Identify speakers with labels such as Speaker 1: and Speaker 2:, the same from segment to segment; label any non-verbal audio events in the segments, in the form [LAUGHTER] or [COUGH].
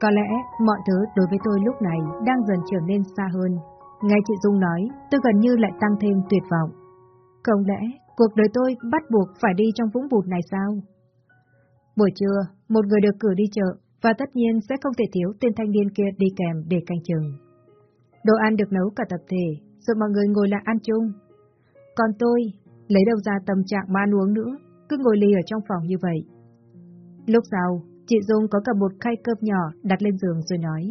Speaker 1: Có lẽ mọi thứ đối với tôi lúc này đang dần trở nên xa hơn. Nghe chị Dung nói, tôi gần như lại tăng thêm tuyệt vọng. Không lẽ cuộc đời tôi bắt buộc phải đi trong vũng bùn này sao? Buổi trưa, một người được cử đi chợ, và tất nhiên sẽ không thể thiếu tên thanh niên kia đi kèm để canh chừng. Đồ ăn được nấu cả tập thể, rồi mọi người ngồi lại ăn chung. Còn tôi, lấy đâu ra tâm trạng mà ăn uống nữa, cứ ngồi lì ở trong phòng như vậy. Lúc sau, chị Dung có cả một khay cơm nhỏ đặt lên giường rồi nói.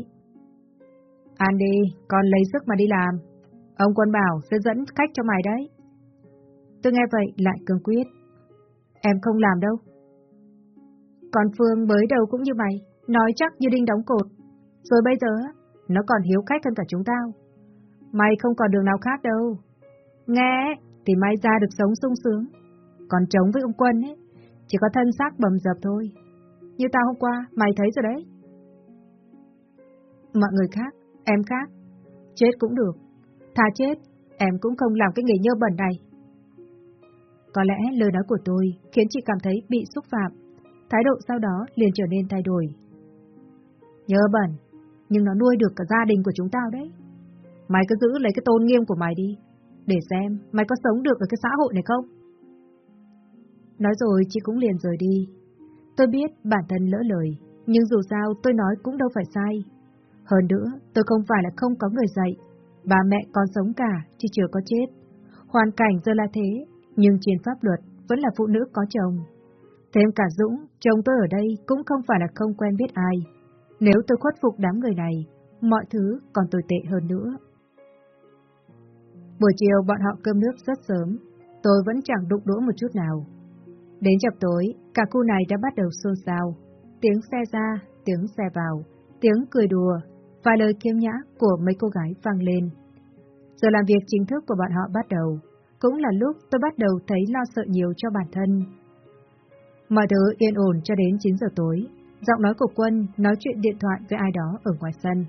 Speaker 1: Ăn đi, con lấy sức mà đi làm. Ông quân bảo sẽ dẫn khách cho mày đấy. Tôi nghe vậy lại cương quyết. Em không làm đâu. Còn Phương mới đầu cũng như mày, nói chắc như đinh đóng cột. Rồi bây giờ, nó còn hiếu khách hơn cả chúng tao. Mày không còn đường nào khác đâu. Nghe, thì mày ra được sống sung sướng. Còn chống với ông Quân ấy, chỉ có thân xác bầm dập thôi. Như tao hôm qua, mày thấy rồi đấy. Mọi người khác, em khác. Chết cũng được. Thà chết, em cũng không làm cái nghề nhơ bẩn này. Có lẽ lời nói của tôi khiến chị cảm thấy bị xúc phạm. Thái độ sau đó liền trở nên thay đổi. Nhớ bẩn, nhưng nó nuôi được cả gia đình của chúng tao đấy. Mày cứ giữ lấy cái tôn nghiêm của mày đi, để xem mày có sống được ở cái xã hội này không. Nói rồi chị cũng liền rời đi. Tôi biết bản thân lỡ lời, nhưng dù sao tôi nói cũng đâu phải sai. Hơn nữa, tôi không phải là không có người dạy. Bà mẹ còn sống cả, chứ chưa có chết. Hoàn cảnh giờ là thế, nhưng trên pháp luật vẫn là phụ nữ có chồng. Thêm cả Dũng, chồng tôi ở đây cũng không phải là không quen biết ai. Nếu tôi khuất phục đám người này, mọi thứ còn tồi tệ hơn nữa. Buổi chiều bọn họ cơm nước rất sớm, tôi vẫn chẳng đụng đũa một chút nào. Đến chập tối, cả khu này đã bắt đầu xôn xao. Tiếng xe ra, tiếng xe vào, tiếng cười đùa, vài lời kiêm nhã của mấy cô gái vang lên. Giờ làm việc chính thức của bọn họ bắt đầu, cũng là lúc tôi bắt đầu thấy lo sợ nhiều cho bản thân. Mọi thứ yên ổn cho đến 9 giờ tối, giọng nói của Quân nói chuyện điện thoại với ai đó ở ngoài sân.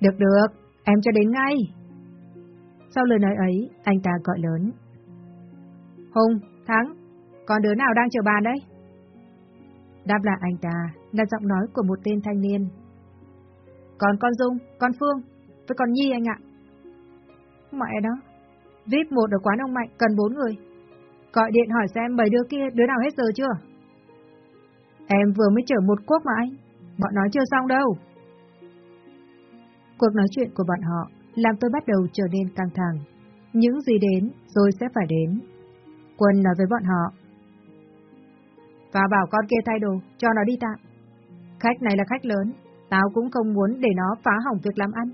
Speaker 1: Được được, em cho đến ngay. Sau lời nói ấy, anh ta gọi lớn. Hùng, Thắng, còn đứa nào đang chờ bàn đấy? Đáp lại anh ta là giọng nói của một tên thanh niên. Còn con Dung, con Phương, với con Nhi anh ạ. Mẹ đó, VIP một ở quán ông Mạnh cần bốn người. Gọi điện hỏi xem bảy đứa kia đứa nào hết giờ chưa? Em vừa mới chở một quốc mà anh, bọn nói chưa xong đâu. Cuộc nói chuyện của bọn họ làm tôi bắt đầu trở nên căng thẳng. Những gì đến rồi sẽ phải đến. Quân nói với bọn họ. Và bảo con kia thay đồ, cho nó đi tạm. Khách này là khách lớn, tao cũng không muốn để nó phá hỏng việc làm ăn.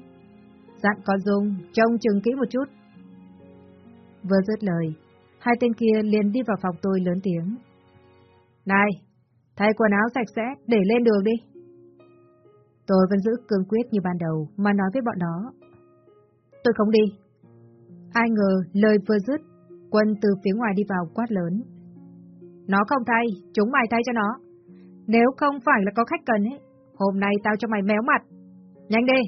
Speaker 1: Dặn con Dung, trông chừng kỹ một chút. Vừa dứt lời, hai tên kia liền đi vào phòng tôi lớn tiếng. Này, thay quần áo sạch sẽ để lên đường đi. Tôi vẫn giữ cương quyết như ban đầu mà nói với bọn nó. Tôi không đi. Ai ngờ lời vừa dứt, quân từ phía ngoài đi vào quát lớn. Nó không thay, chúng mày thay cho nó. Nếu không phải là có khách cần ấy, hôm nay tao cho mày méo mặt. Nhanh đi!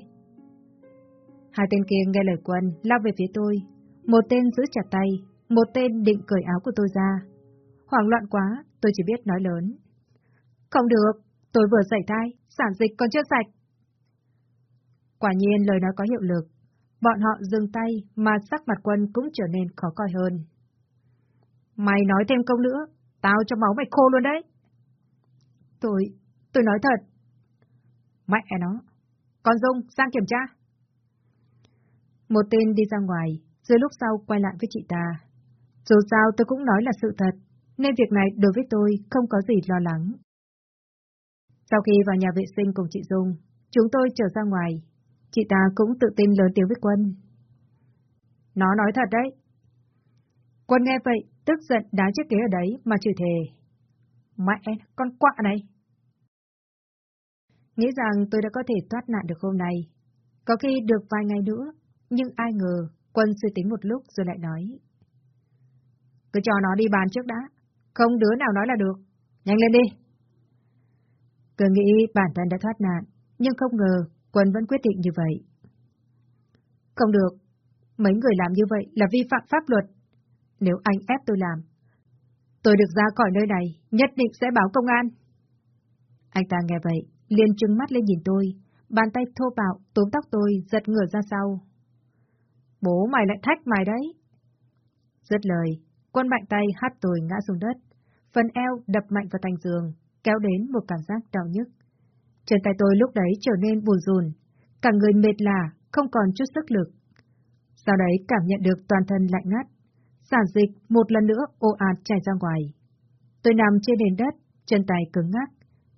Speaker 1: Hai tên kia nghe lời quân, lao về phía tôi. Một tên giữ chặt tay, một tên định cởi áo của tôi ra. Hoảng loạn quá, tôi chỉ biết nói lớn. Không được, tôi vừa xảy thai, sản dịch còn chưa sạch. Quả nhiên lời nói có hiệu lực. Bọn họ dừng tay mà sắc mặt quân cũng trở nên khó coi hơn. Mày nói thêm câu nữa, tao cho máu mày khô luôn đấy. Tôi, tôi nói thật. Mẹ nó. Con Dung, sang kiểm tra. Một tên đi ra ngoài, rồi lúc sau quay lại với chị ta. Dù sao tôi cũng nói là sự thật, nên việc này đối với tôi không có gì lo lắng. Sau khi vào nhà vệ sinh cùng chị Dung, chúng tôi trở ra ngoài. Chị ta cũng tự tin lớn tiếng với Quân. Nó nói thật đấy. Quân nghe vậy, tức giận đá chiếc ghế ở đấy mà chửi thề. Mẹ, con quạ này. Nghĩ rằng tôi đã có thể thoát nạn được hôm nay. Có khi được vài ngày nữa, nhưng ai ngờ, Quân suy tính một lúc rồi lại nói. Cứ cho nó đi bàn trước đã, không đứa nào nói là được. Nhanh lên đi. Cứ nghĩ bản thân đã thoát nạn, nhưng không ngờ Quân vẫn quyết định như vậy. Không được, mấy người làm như vậy là vi phạm pháp luật. Nếu anh ép tôi làm, tôi được ra khỏi nơi này, nhất định sẽ báo công an. Anh ta nghe vậy, liền trừng mắt lên nhìn tôi, bàn tay thô bạo túm tóc tôi giật ngửa ra sau. Bố mày lại thách mày đấy. Dứt lời, quân mạnh tay hát tôi ngã xuống đất, phần eo đập mạnh vào thành giường, kéo đến một cảm giác đau nhức. Chân tay tôi lúc đấy trở nên buồn rùn, cả người mệt lả, không còn chút sức lực. Sau đấy cảm nhận được toàn thân lạnh ngắt, sản dịch một lần nữa ồ ạt chảy ra ngoài. Tôi nằm trên nền đất, chân tay cứng ngắc,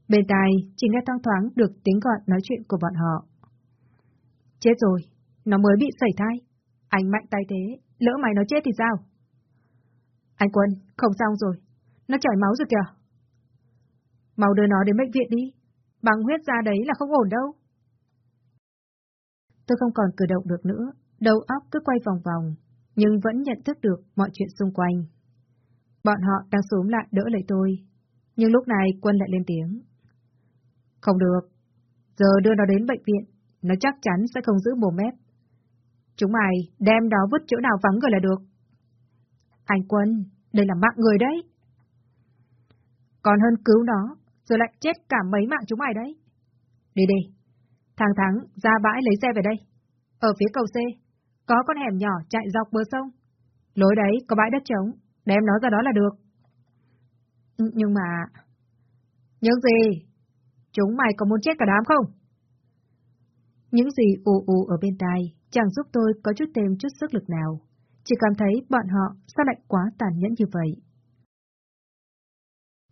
Speaker 1: bên tai chỉ nghe thoang thoáng được tiếng gọi nói chuyện của bọn họ. Chết rồi, nó mới bị sẩy thai. Anh mạnh tay thế, lỡ mày nó chết thì sao? Anh Quân, không xong rồi, nó chảy máu rồi kìa. Mau đưa nó đến bệnh viện đi, bằng huyết ra đấy là không ổn đâu. Tôi không còn cử động được nữa, đầu óc cứ quay vòng vòng, nhưng vẫn nhận thức được mọi chuyện xung quanh. Bọn họ đang xuống lại đỡ lấy tôi, nhưng lúc này Quân lại lên tiếng. Không được, giờ đưa nó đến bệnh viện, nó chắc chắn sẽ không giữ mồm mép. Chúng mày đem đó vứt chỗ nào vắng rồi là được. Anh Quân, đây là mạng người đấy. Còn hơn cứu nó, rồi lại chết cả mấy mạng chúng mày đấy. Đi đi, thằng Thắng ra bãi lấy xe về đây. Ở phía cầu C, có con hẻm nhỏ chạy dọc bờ sông. Lối đấy có bãi đất trống, đem nó ra đó là được. Ừ, nhưng mà... Những gì? Chúng mày có muốn chết cả đám không? Những gì ù ù ở bên tai chẳng giúp tôi có chút thêm chút sức lực nào. Chỉ cảm thấy bọn họ sao lại quá tàn nhẫn như vậy.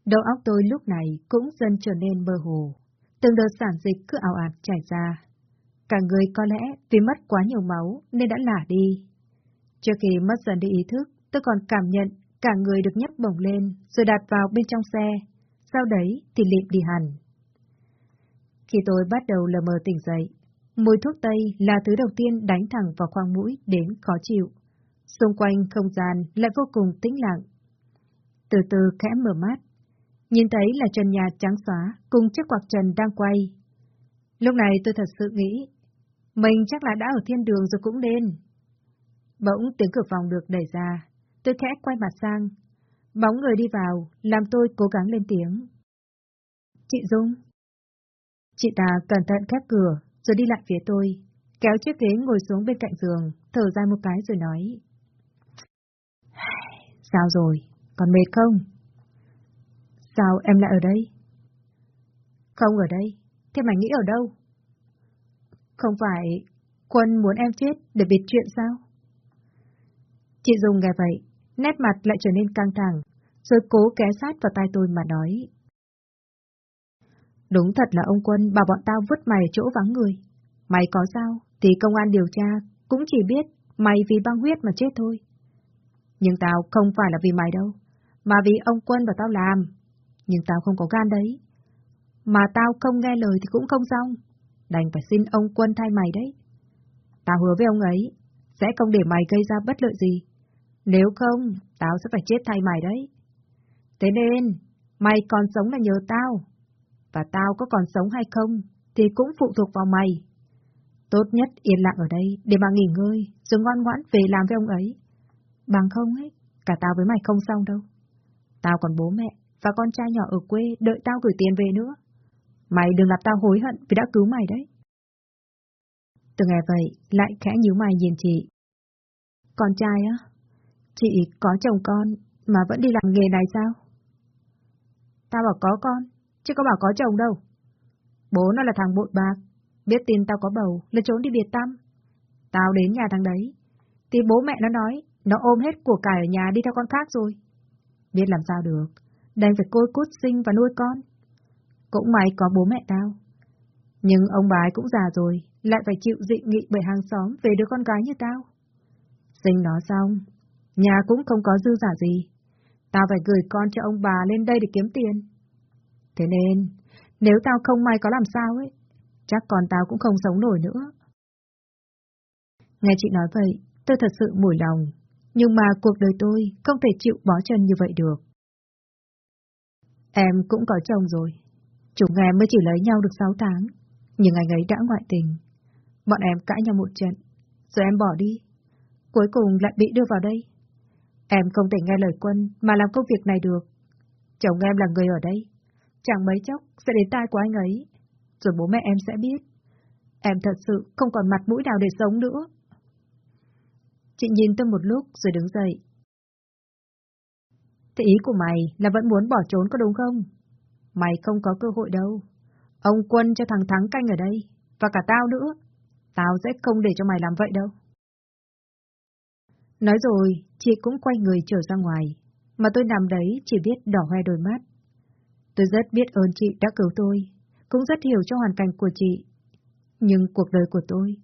Speaker 1: Đầu óc tôi lúc này cũng dần trở nên mơ hồ. Từng đợt sản dịch cứ ảo ạt chảy ra. Cả người có lẽ vì mất quá nhiều máu nên đã lả đi. Trước khi mất dần đi ý thức, tôi còn cảm nhận cả người được nhấc bổng lên rồi đặt vào bên trong xe. Sau đấy thì lịm đi hẳn. Khi tôi bắt đầu lờ mờ tỉnh dậy, mùi thuốc tây là thứ đầu tiên đánh thẳng vào khoang mũi đến khó chịu. Xung quanh không gian lại vô cùng tĩnh lặng. Từ từ khẽ mở mắt, nhìn thấy là trần nhà trắng xóa cùng chiếc quạt trần đang quay. Lúc này tôi thật sự nghĩ, mình chắc là đã ở thiên đường rồi cũng nên. Bỗng tiếng cửa phòng được đẩy ra, tôi khẽ quay mặt sang. Bóng người đi vào, làm tôi cố gắng lên tiếng. Chị Dung. Chị ta cẩn thận khép cửa, rồi đi lại phía tôi, kéo chiếc ghế ngồi xuống bên cạnh giường, thở dài một cái rồi nói. [SIGHS] Sao rồi, còn mệt không? Sao em lại ở đây? Không ở đây, thế mày nghĩ ở đâu? Không phải Quân muốn em chết để bịt chuyện sao? Chị Dung nghe vậy, nét mặt lại trở nên căng thẳng, rồi cố ké sát vào tay tôi mà nói. Đúng thật là ông Quân bảo bọn tao vứt mày ở chỗ vắng người. Mày có sao, thì công an điều tra cũng chỉ biết mày vì băng huyết mà chết thôi. Nhưng tao không phải là vì mày đâu, mà vì ông Quân và tao làm. Nhưng tao không có gan đấy. Mà tao không nghe lời thì cũng không xong. Đành phải xin ông Quân thay mày đấy. Tao hứa với ông ấy, sẽ không để mày gây ra bất lợi gì. Nếu không, tao sẽ phải chết thay mày đấy. Thế nên, mày còn sống là nhờ tao. Và tao có còn sống hay không, thì cũng phụ thuộc vào mày. Tốt nhất yên lặng ở đây để mà nghỉ ngơi, rồi ngoan ngoãn về làm với ông ấy. Bằng không ấy, cả tao với mày không xong đâu. Tao còn bố mẹ và con trai nhỏ ở quê đợi tao gửi tiền về nữa. Mày đừng làm tao hối hận vì đã cứu mày đấy. Từ ngày vậy, lại khẽ nhíu mày nhìn chị. Con trai á? Chị có chồng con mà vẫn đi làm nghề này sao? Tao bảo có con, chứ có bảo có chồng đâu. Bố nó là thằng bội bạc, biết tin tao có bầu, là trốn đi biệt tâm. Tao đến nhà thằng đấy, thì bố mẹ nó nói, nó ôm hết của cải ở nhà đi theo con khác rồi. Biết làm sao được, đành phải côi cút sinh và nuôi con. Cũng may có bố mẹ tao. Nhưng ông bà ấy cũng già rồi, lại phải chịu dị nghị bởi hàng xóm về đứa con gái như tao. Sinh nó xong, nhà cũng không có dư giả gì. Tao phải gửi con cho ông bà lên đây để kiếm tiền. Thế nên, nếu tao không may có làm sao ấy, chắc con tao cũng không sống nổi nữa. Nghe chị nói vậy, tôi thật sự mủi lòng, nhưng mà cuộc đời tôi không thể chịu bó chân như vậy được. Em cũng có chồng rồi, chúng em mới chỉ lấy nhau được 6 tháng, nhưng anh ấy đã ngoại tình. Bọn em cãi nhau một trận, rồi em bỏ đi. Cuối cùng lại bị đưa vào đây. Em không thể nghe lời quân mà làm công việc này được. Chồng em là người ở đây. Chẳng mấy chốc sẽ đến tai của anh ấy. rồi bố mẹ em sẽ biết. Em thật sự không còn mặt mũi nào để sống nữa. Chị nhìn tôi một lúc rồi đứng dậy. Thế ý của mày là vẫn muốn bỏ trốn có đúng không? Mày không có cơ hội đâu. Ông quân cho thằng Thắng canh ở đây, và cả tao nữa. Tao sẽ không để cho mày làm vậy đâu. Nói rồi, chị cũng quay người trở ra ngoài, mà tôi nằm đấy chỉ biết đỏ hoe đôi mắt. Tôi rất biết ơn chị đã cứu tôi, cũng rất hiểu cho hoàn cảnh của chị. Nhưng cuộc đời của tôi,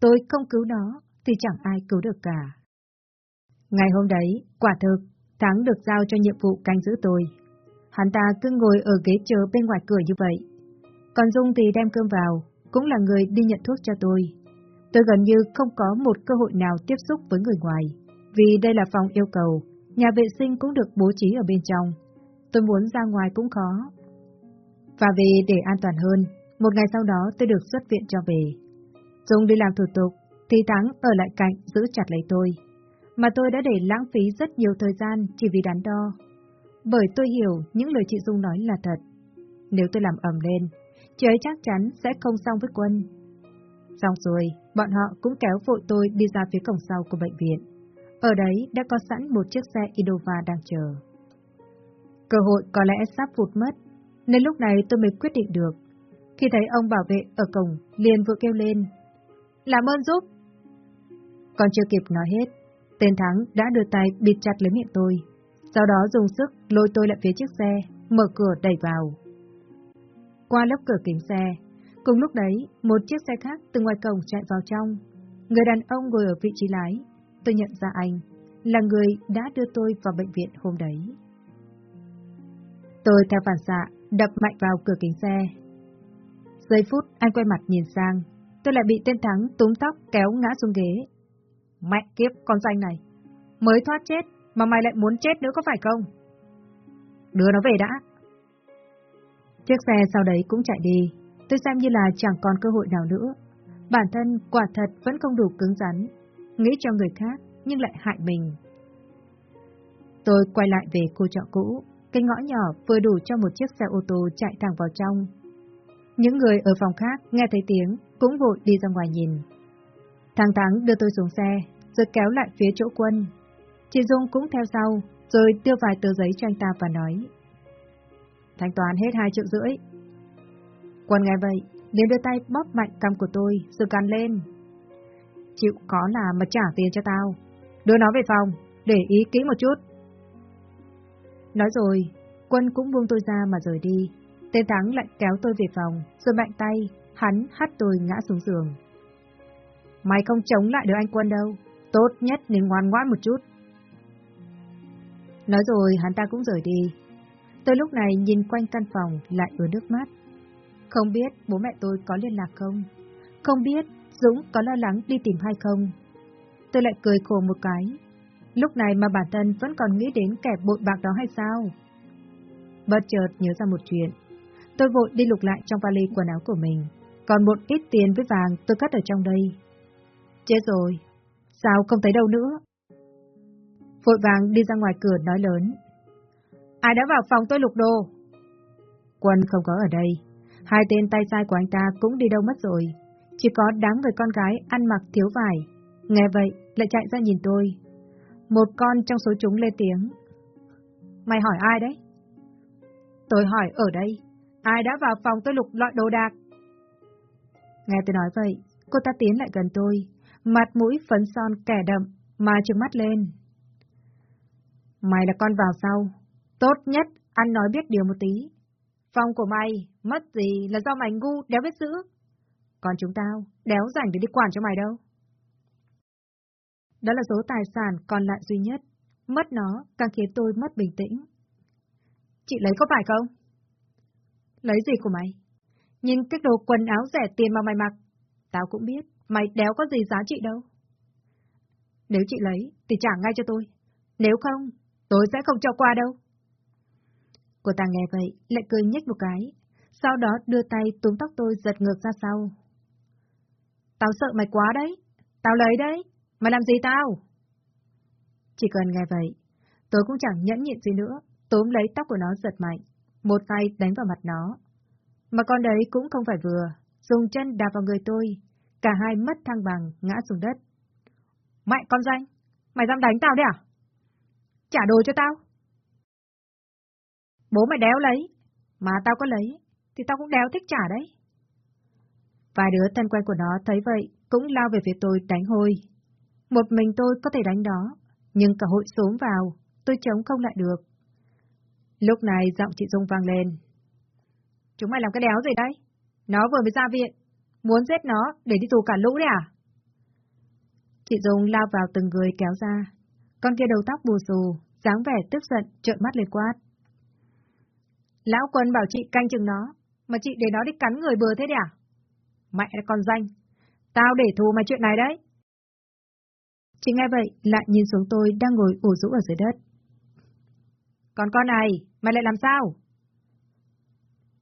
Speaker 1: tôi không cứu nó thì chẳng ai cứu được cả. Ngày hôm đấy, quả thực, Thắng được giao cho nhiệm vụ canh giữ tôi. Hắn ta cứ ngồi ở ghế chờ bên ngoài cửa như vậy. Còn Dung thì đem cơm vào, cũng là người đi nhận thuốc cho tôi. Tôi gần như không có một cơ hội nào tiếp xúc với người ngoài, vì đây là phòng yêu cầu, nhà vệ sinh cũng được bố trí ở bên trong. Tôi muốn ra ngoài cũng khó. Và vì để an toàn hơn, một ngày sau đó tôi được xuất viện cho về. Dung đi làm thủ tục, thì Thắng ở lại cạnh giữ chặt lấy tôi. Mà tôi đã để lãng phí rất nhiều thời gian chỉ vì đắn đo. Bởi tôi hiểu những lời chị Dung nói là thật. Nếu tôi làm ầm lên, chị ấy chắc chắn sẽ không xong với quân. Xong rồi, bọn họ cũng kéo vội tôi đi ra phía cổng sau của bệnh viện. Ở đấy đã có sẵn một chiếc xe Innova đang chờ. Cơ hội có lẽ sắp vụt mất, nên lúc này tôi mới quyết định được. Khi thấy ông bảo vệ ở cổng, liền vừa kêu lên. Làm ơn giúp! Còn chưa kịp nói hết, tên Thắng đã đưa tay bịt chặt lấy miệng tôi, sau đó dùng sức lôi tôi lại phía chiếc xe, mở cửa đẩy vào. Qua lớp cửa kính xe, cùng lúc đấy, một chiếc xe khác từ ngoài cổng chạy vào trong. Người đàn ông ngồi ở vị trí lái, tôi nhận ra anh, là người đã đưa tôi vào bệnh viện hôm đấy. Tôi theo phản xạ, đập mạnh vào cửa kính xe. Giây phút anh quay mặt nhìn sang, tôi lại bị tên Thắng túm tóc kéo ngã xuống ghế. Mẹ kiếp con danh này, mới thoát chết mà mày lại muốn chết nữa có phải không? Đưa nó về đã. Chiếc xe sau đấy cũng chạy đi, tôi xem như là chẳng còn cơ hội nào nữa. Bản thân quả thật vẫn không đủ cứng rắn, nghĩ cho người khác nhưng lại hại mình. Tôi quay lại về khu trọ cũ, cái ngõ nhỏ vừa đủ cho một chiếc xe ô tô chạy thẳng vào trong. Những người ở phòng khác nghe thấy tiếng cũng vội đi ra ngoài nhìn. Thằng Thắng đưa tôi xuống xe, rồi kéo lại phía chỗ quân. Chị Dung cũng theo sau, rồi đưa vài tờ giấy cho anh ta và nói. Thanh toán hết hai triệu rưỡi. Quân nghe vậy, liền đưa tay bóp mạnh cầm của tôi, rồi cắn lên. Chịu có là mà trả tiền cho tao. Đưa nó về phòng, để ý kỹ một chút. Nói rồi, quân cũng buông tôi ra mà rời đi. Tên Thắng lại kéo tôi về phòng, rồi mạnh tay, hắn hắt tôi ngã xuống giường. Mày không chống lại được anh quân đâu, tốt nhất nên ngoan ngoãn một chút. Nói rồi hắn ta cũng rời đi. Tôi lúc này nhìn quanh căn phòng lại ứa nước mắt. Không biết bố mẹ tôi có liên lạc không? Không biết Dũng có lo lắng đi tìm hay không? Tôi lại cười khổ một cái. Lúc này mà bản thân vẫn còn nghĩ đến kẻ bội bạc đó hay sao? Bất chợt nhớ ra một chuyện. Tôi vội đi lục lại trong vali quần áo của mình. Còn một ít tiền với vàng tôi cất ở trong đây. Chết rồi. Sao không thấy đâu nữa? Vội vàng đi ra ngoài cửa nói lớn. Ai đã vào phòng tôi lục đồ? Quân không có ở đây. Hai tên tay sai của anh ta cũng đi đâu mất rồi. Chỉ có đám người con gái ăn mặc thiếu vải. Nghe vậy, lại chạy ra nhìn tôi. Một con trong số chúng lên tiếng. Mày hỏi ai đấy? Tôi hỏi ở đây. Ai đã vào phòng tôi lục loại đồ đạc? Nghe tôi nói vậy, cô ta tiến lại gần tôi, mặt mũi phấn son kẻ đậm, mà trừng mắt lên. Mày là con vào sau. Tốt nhất, ăn nói biết điều một tí. Phòng của mày, mất gì là do mày ngu, đéo biết giữ. Còn chúng tao, đéo rảnh để đi quản cho mày đâu. Đó là số tài sản còn lại duy nhất. Mất nó càng khiến tôi mất bình tĩnh. Chị lấy có phải không? Lấy gì của mày? Nhìn cái đồ quần áo rẻ tiền mà mày mặc. Tao cũng biết, mày đéo có gì giá trị đâu. Nếu chị lấy, thì trả ngay cho tôi. Nếu không, tôi sẽ không cho qua đâu. Cô ta nghe vậy, lại cười nhếch một cái, sau đó đưa tay túm tóc tôi giật ngược ra sau. Tao sợ mày quá đấy, tao lấy đấy, mày làm gì tao? Chỉ cần nghe vậy, tôi cũng chẳng nhẫn nhịn gì nữa, túm lấy tóc của nó giật mạnh, một tay đánh vào mặt nó. Mà con đấy cũng không phải vừa, dùng chân đạp vào người tôi, cả hai mất thăng bằng, ngã xuống đất.
Speaker 2: Mẹ con danh, mày dám đánh tao đấy à? Trả đồ cho tao. Bố mày đéo lấy, mà tao có lấy, thì tao cũng đéo thích trả đấy.
Speaker 1: Vài đứa thân quen của nó thấy vậy, cũng lao về phía tôi đánh hôi. Một mình tôi có thể đánh đó, nhưng cả hội xuống vào, tôi chống không lại được. Lúc này giọng chị Dung vang lên.
Speaker 2: Chúng mày làm cái đéo gì đấy? Nó vừa mới ra viện, muốn giết nó để đi tù cả lũ đấy à?
Speaker 1: Chị Dung lao vào từng người kéo ra. Con kia đầu tóc bù xù, dáng vẻ tức giận, trợn mắt lên quát.
Speaker 2: Lão quân bảo chị canh chừng nó, mà chị để nó đi cắn người bừa thế đấy à? Mẹ con danh, tao để thù mà chuyện này đấy.
Speaker 1: Chị nghe vậy, lại nhìn xuống tôi đang ngồi ủ rũ ở dưới đất.
Speaker 2: Còn con này, mày lại làm sao?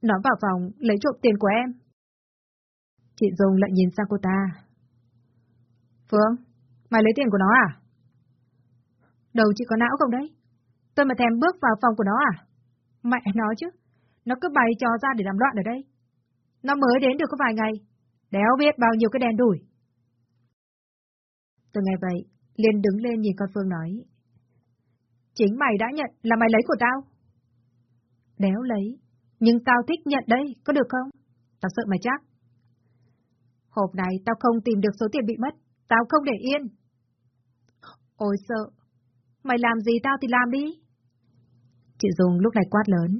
Speaker 1: Nó vào phòng lấy trộm tiền của em. Chị Dung lại nhìn sang cô ta.
Speaker 2: Phương, mày lấy tiền của nó à?
Speaker 1: Đầu chị có não không đấy? Tôi mà thèm bước vào phòng của nó à? Mẹ nó chứ, nó cứ bày trò ra để làm loạn ở đây. Nó mới đến được có vài ngày, đéo biết bao nhiêu cái đèn đủi. Tôi nghe vậy, liền đứng lên nhìn con Phương nói.
Speaker 2: Chính mày đã nhận là mày lấy của tao.
Speaker 1: Đéo lấy, nhưng tao thích nhận đây, có được không? Tao sợ mày chắc. Hộp này tao không tìm được số tiền bị mất, tao không để yên. Ôi sợ, mày làm gì tao thì làm đi. Chị Dung lúc này quát lớn.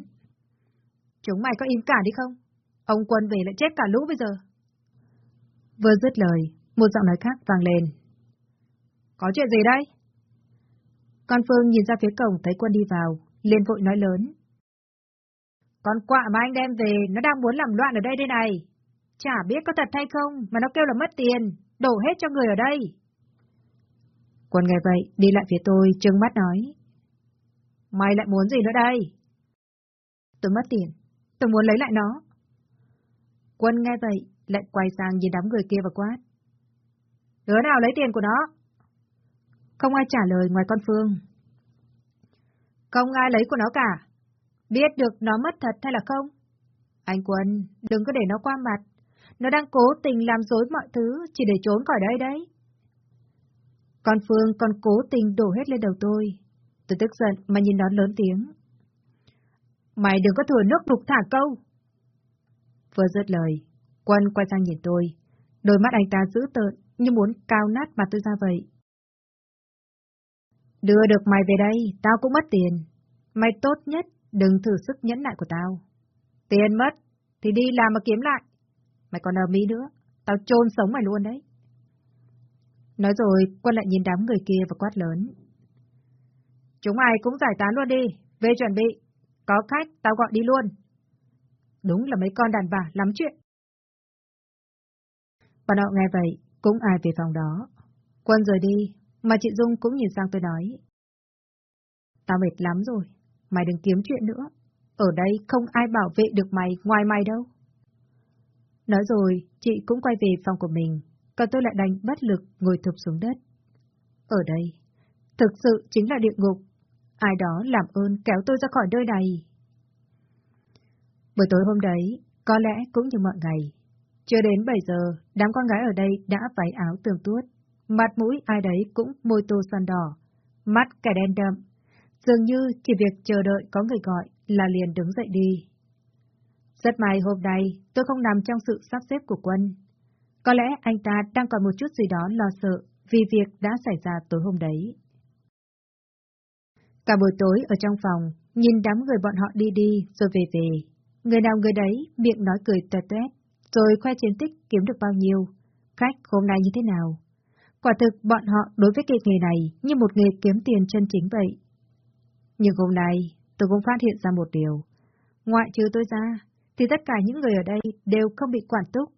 Speaker 2: Chúng mày có im cả đi không? Ông quân về lại chết cả lũ bây giờ.
Speaker 1: Vừa dứt lời, một giọng nói khác vang lên.
Speaker 2: Có chuyện gì đây?
Speaker 1: Con Phương nhìn ra phía cổng thấy quân đi vào, liền vội nói lớn.
Speaker 2: Con quạ mà anh đem về, nó đang muốn làm loạn ở đây đây này. Chả biết có thật hay không, mà nó kêu là mất tiền, đổ hết cho người ở đây.
Speaker 1: Quân nghe vậy, đi lại phía tôi, trừng mắt nói.
Speaker 2: Mày lại muốn gì nữa đây?
Speaker 1: Tôi mất tiền, tôi muốn lấy lại nó. Quân nghe vậy, lại quay sang nhìn đám người kia và quát.
Speaker 2: Đứa nào lấy tiền của nó?
Speaker 1: Không ai trả lời ngoài con Phương.
Speaker 2: Không ai lấy của nó cả. Biết được nó mất thật hay là không?
Speaker 1: Anh Quân, đừng có để nó qua mặt. Nó đang cố tình làm dối mọi thứ, chỉ để trốn khỏi đây đấy. Con Phương còn cố tình đổ hết lên đầu tôi. Tôi tức giận mà nhìn nó lớn tiếng.
Speaker 2: Mày đừng có thừa nước đục thả câu.
Speaker 1: Vừa dứt lời, Quân quay sang nhìn tôi. Đôi mắt anh ta dữ tợn, như muốn cao nát mặt tôi ra vậy. Đưa được mày về đây, tao cũng mất tiền. Mày tốt nhất, đừng thử sức nhẫn nại của tao.
Speaker 2: Tiền mất, thì đi làm mà kiếm lại. Mày còn ở Mỹ nữa, tao chôn sống mày luôn đấy.
Speaker 1: Nói rồi, quân lại nhìn đám người kia và quát lớn.
Speaker 2: Chúng ai cũng giải tán luôn đi, về chuẩn bị. Có khách, tao gọi đi luôn.
Speaker 1: Đúng là mấy con đàn bà lắm chuyện. Bọn họ nghe vậy, cũng ai về phòng đó. Quân rời đi, mà chị Dung cũng nhìn sang tôi nói. Tao mệt lắm rồi, mày đừng kiếm chuyện nữa. Ở đây không ai bảo vệ được mày ngoài mày đâu. Nói rồi, chị cũng quay về phòng của mình, còn tôi lại đành bất lực ngồi thụp xuống đất. Ở đây, thực sự chính là địa ngục. Ai đó làm ơn kéo tôi ra khỏi nơi này. Buổi tối hôm đấy, có lẽ cũng như mọi ngày. Chưa đến 7 giờ, đám con gái ở đây đã váy áo tường tuốt. Mặt mũi ai đấy cũng môi tô son đỏ, mắt cả đen đậm. Dường như chỉ việc chờ đợi có người gọi là liền đứng dậy đi. Rất may hôm nay tôi không nằm trong sự sắp xếp của quân. Có lẽ anh ta đang còn một chút gì đó lo sợ vì việc đã xảy ra tối hôm đấy. Cả buổi tối ở trong phòng, nhìn đám người bọn họ đi đi rồi về về. Người nào người đấy miệng nói cười tuét tuét, rồi khoe chiến tích kiếm được bao nhiêu, khách hôm nay như thế nào. Quả thực bọn họ đối với cái nghề này như một nghề kiếm tiền chân chính vậy. Nhưng hôm nay, tôi cũng phát hiện ra một điều. Ngoại trừ tôi ra, thì tất cả những người ở đây đều không bị quản túc.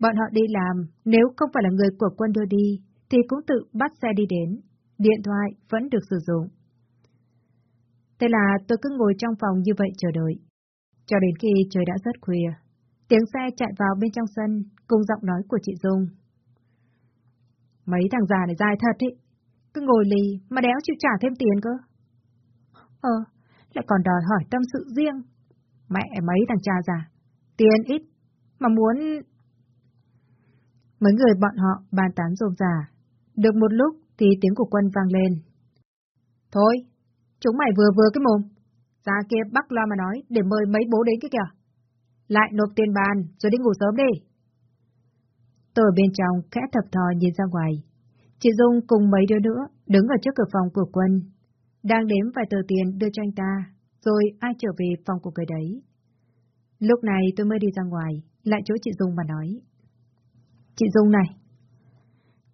Speaker 1: Bọn họ đi làm, nếu không phải là người của quân đưa đi, thì cũng tự bắt xe đi đến. Điện thoại vẫn được sử dụng. Thế là tôi cứ ngồi trong phòng như vậy chờ đợi. Cho đến khi trời đã rất khuya, tiếng xe chạy vào bên trong sân cùng giọng nói của chị Dung. Mấy thằng già này dài thật ý, cứ ngồi lì mà đéo chịu trả thêm tiền cơ. Ờ, lại còn đòi hỏi tâm sự riêng. Mẹ mấy thằng cha già,
Speaker 2: tiền ít, mà muốn...
Speaker 1: Mấy người bọn họ bàn tán rôm rà. Được một lúc thì tiếng của quân vang lên.
Speaker 2: Thôi, chúng mày vừa vừa cái mồm. Ra kia bắt loa mà nói để mời mấy bố đến cái kìa. Lại nộp tiền bàn rồi đi ngủ sớm đi.
Speaker 1: Tôi ở bên trong khẽ thập thò nhìn ra ngoài. Chị Dung cùng mấy đứa nữa đứng ở trước cửa phòng của quân. Đang đếm vài tờ tiền đưa cho anh ta, rồi ai trở về phòng của người đấy. Lúc này tôi mới đi ra ngoài, lại chỗ chị Dung mà nói. Chị Dung này.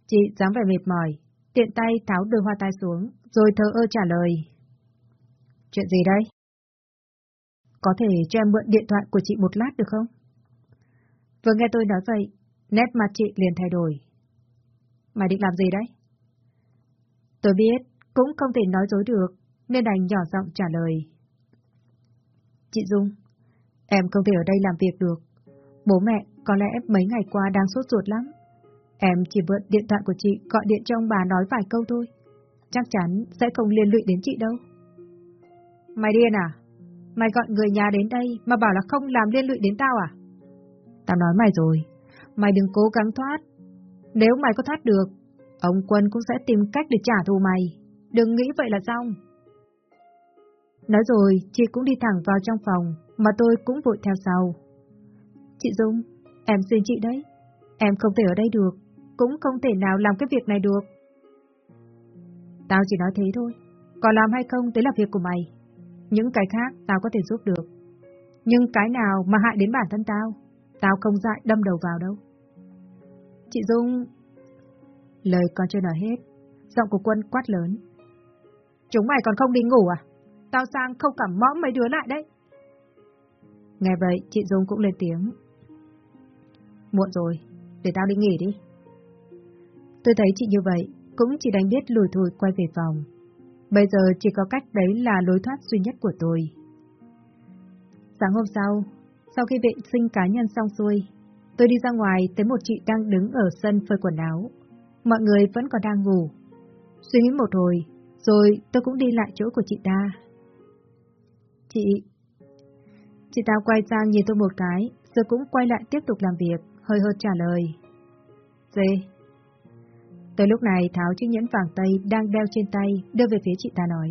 Speaker 1: Chị dáng vẻ mệt mỏi, tiện tay tháo đôi hoa tai xuống, rồi thờ ơ trả lời. Chuyện gì đây? Có thể cho em mượn điện thoại của chị một lát được không? Vừa nghe tôi nói vậy, nét mặt chị liền thay đổi. Mày định làm gì đấy? Tôi biết, cũng không thể nói dối được, nên đành nhỏ giọng trả lời. Chị Dung, em không thể ở đây làm việc được. Bố mẹ có lẽ mấy ngày qua đang sốt ruột lắm. Em chỉ mượn điện thoại của chị gọi điện cho ông bà nói vài câu thôi. Chắc chắn sẽ không liên lụy đến chị đâu.
Speaker 2: Mày điên à? Mày gọi người nhà đến đây mà bảo là không làm liên lụy đến tao à?
Speaker 1: Tao nói mày rồi, mày đừng cố gắng thoát. Nếu mày có thoát được, ông Quân cũng sẽ tìm cách để trả thù mày. Đừng nghĩ vậy là xong. Nói rồi, chị cũng đi thẳng vào trong phòng, mà tôi cũng vội theo sau. Chị Dung, em xin chị đấy. Em không thể ở đây được, cũng không thể nào làm cái việc này được. Tao chỉ nói thế thôi, còn làm hay không đấy là việc của mày. Những cái khác tao có thể giúp được. Nhưng cái nào mà hại đến bản thân tao, tao không dại đâm đầu vào đâu. Chị Dung... Lời còn chưa nói hết, giọng của quân quát lớn.
Speaker 2: Chúng mày còn không đi ngủ à? Tao sang không cảm mõm mấy đứa lại đấy.
Speaker 1: Nghe vậy, chị Dung cũng lên tiếng. Muộn rồi, để tao đi nghỉ đi. Tôi thấy chị như vậy, cũng chỉ đánh biết lùi thùi quay về phòng. Bây giờ chỉ có cách đấy là lối thoát duy nhất của tôi. Sáng hôm sau, sau khi vệ sinh cá nhân xong xuôi, tôi đi ra ngoài thấy một chị đang đứng ở sân phơi quần áo. Mọi người vẫn còn đang ngủ. Suy nghĩ một hồi, rồi tôi cũng đi lại chỗ của chị ta. Chị... Chị ta quay sang nhìn tôi một cái, rồi cũng quay lại tiếp tục làm việc, hơi hơi trả lời. Gì? Tới lúc này tháo chiếc nhẫn vàng tây đang đeo trên tay, đưa về phía chị ta nói.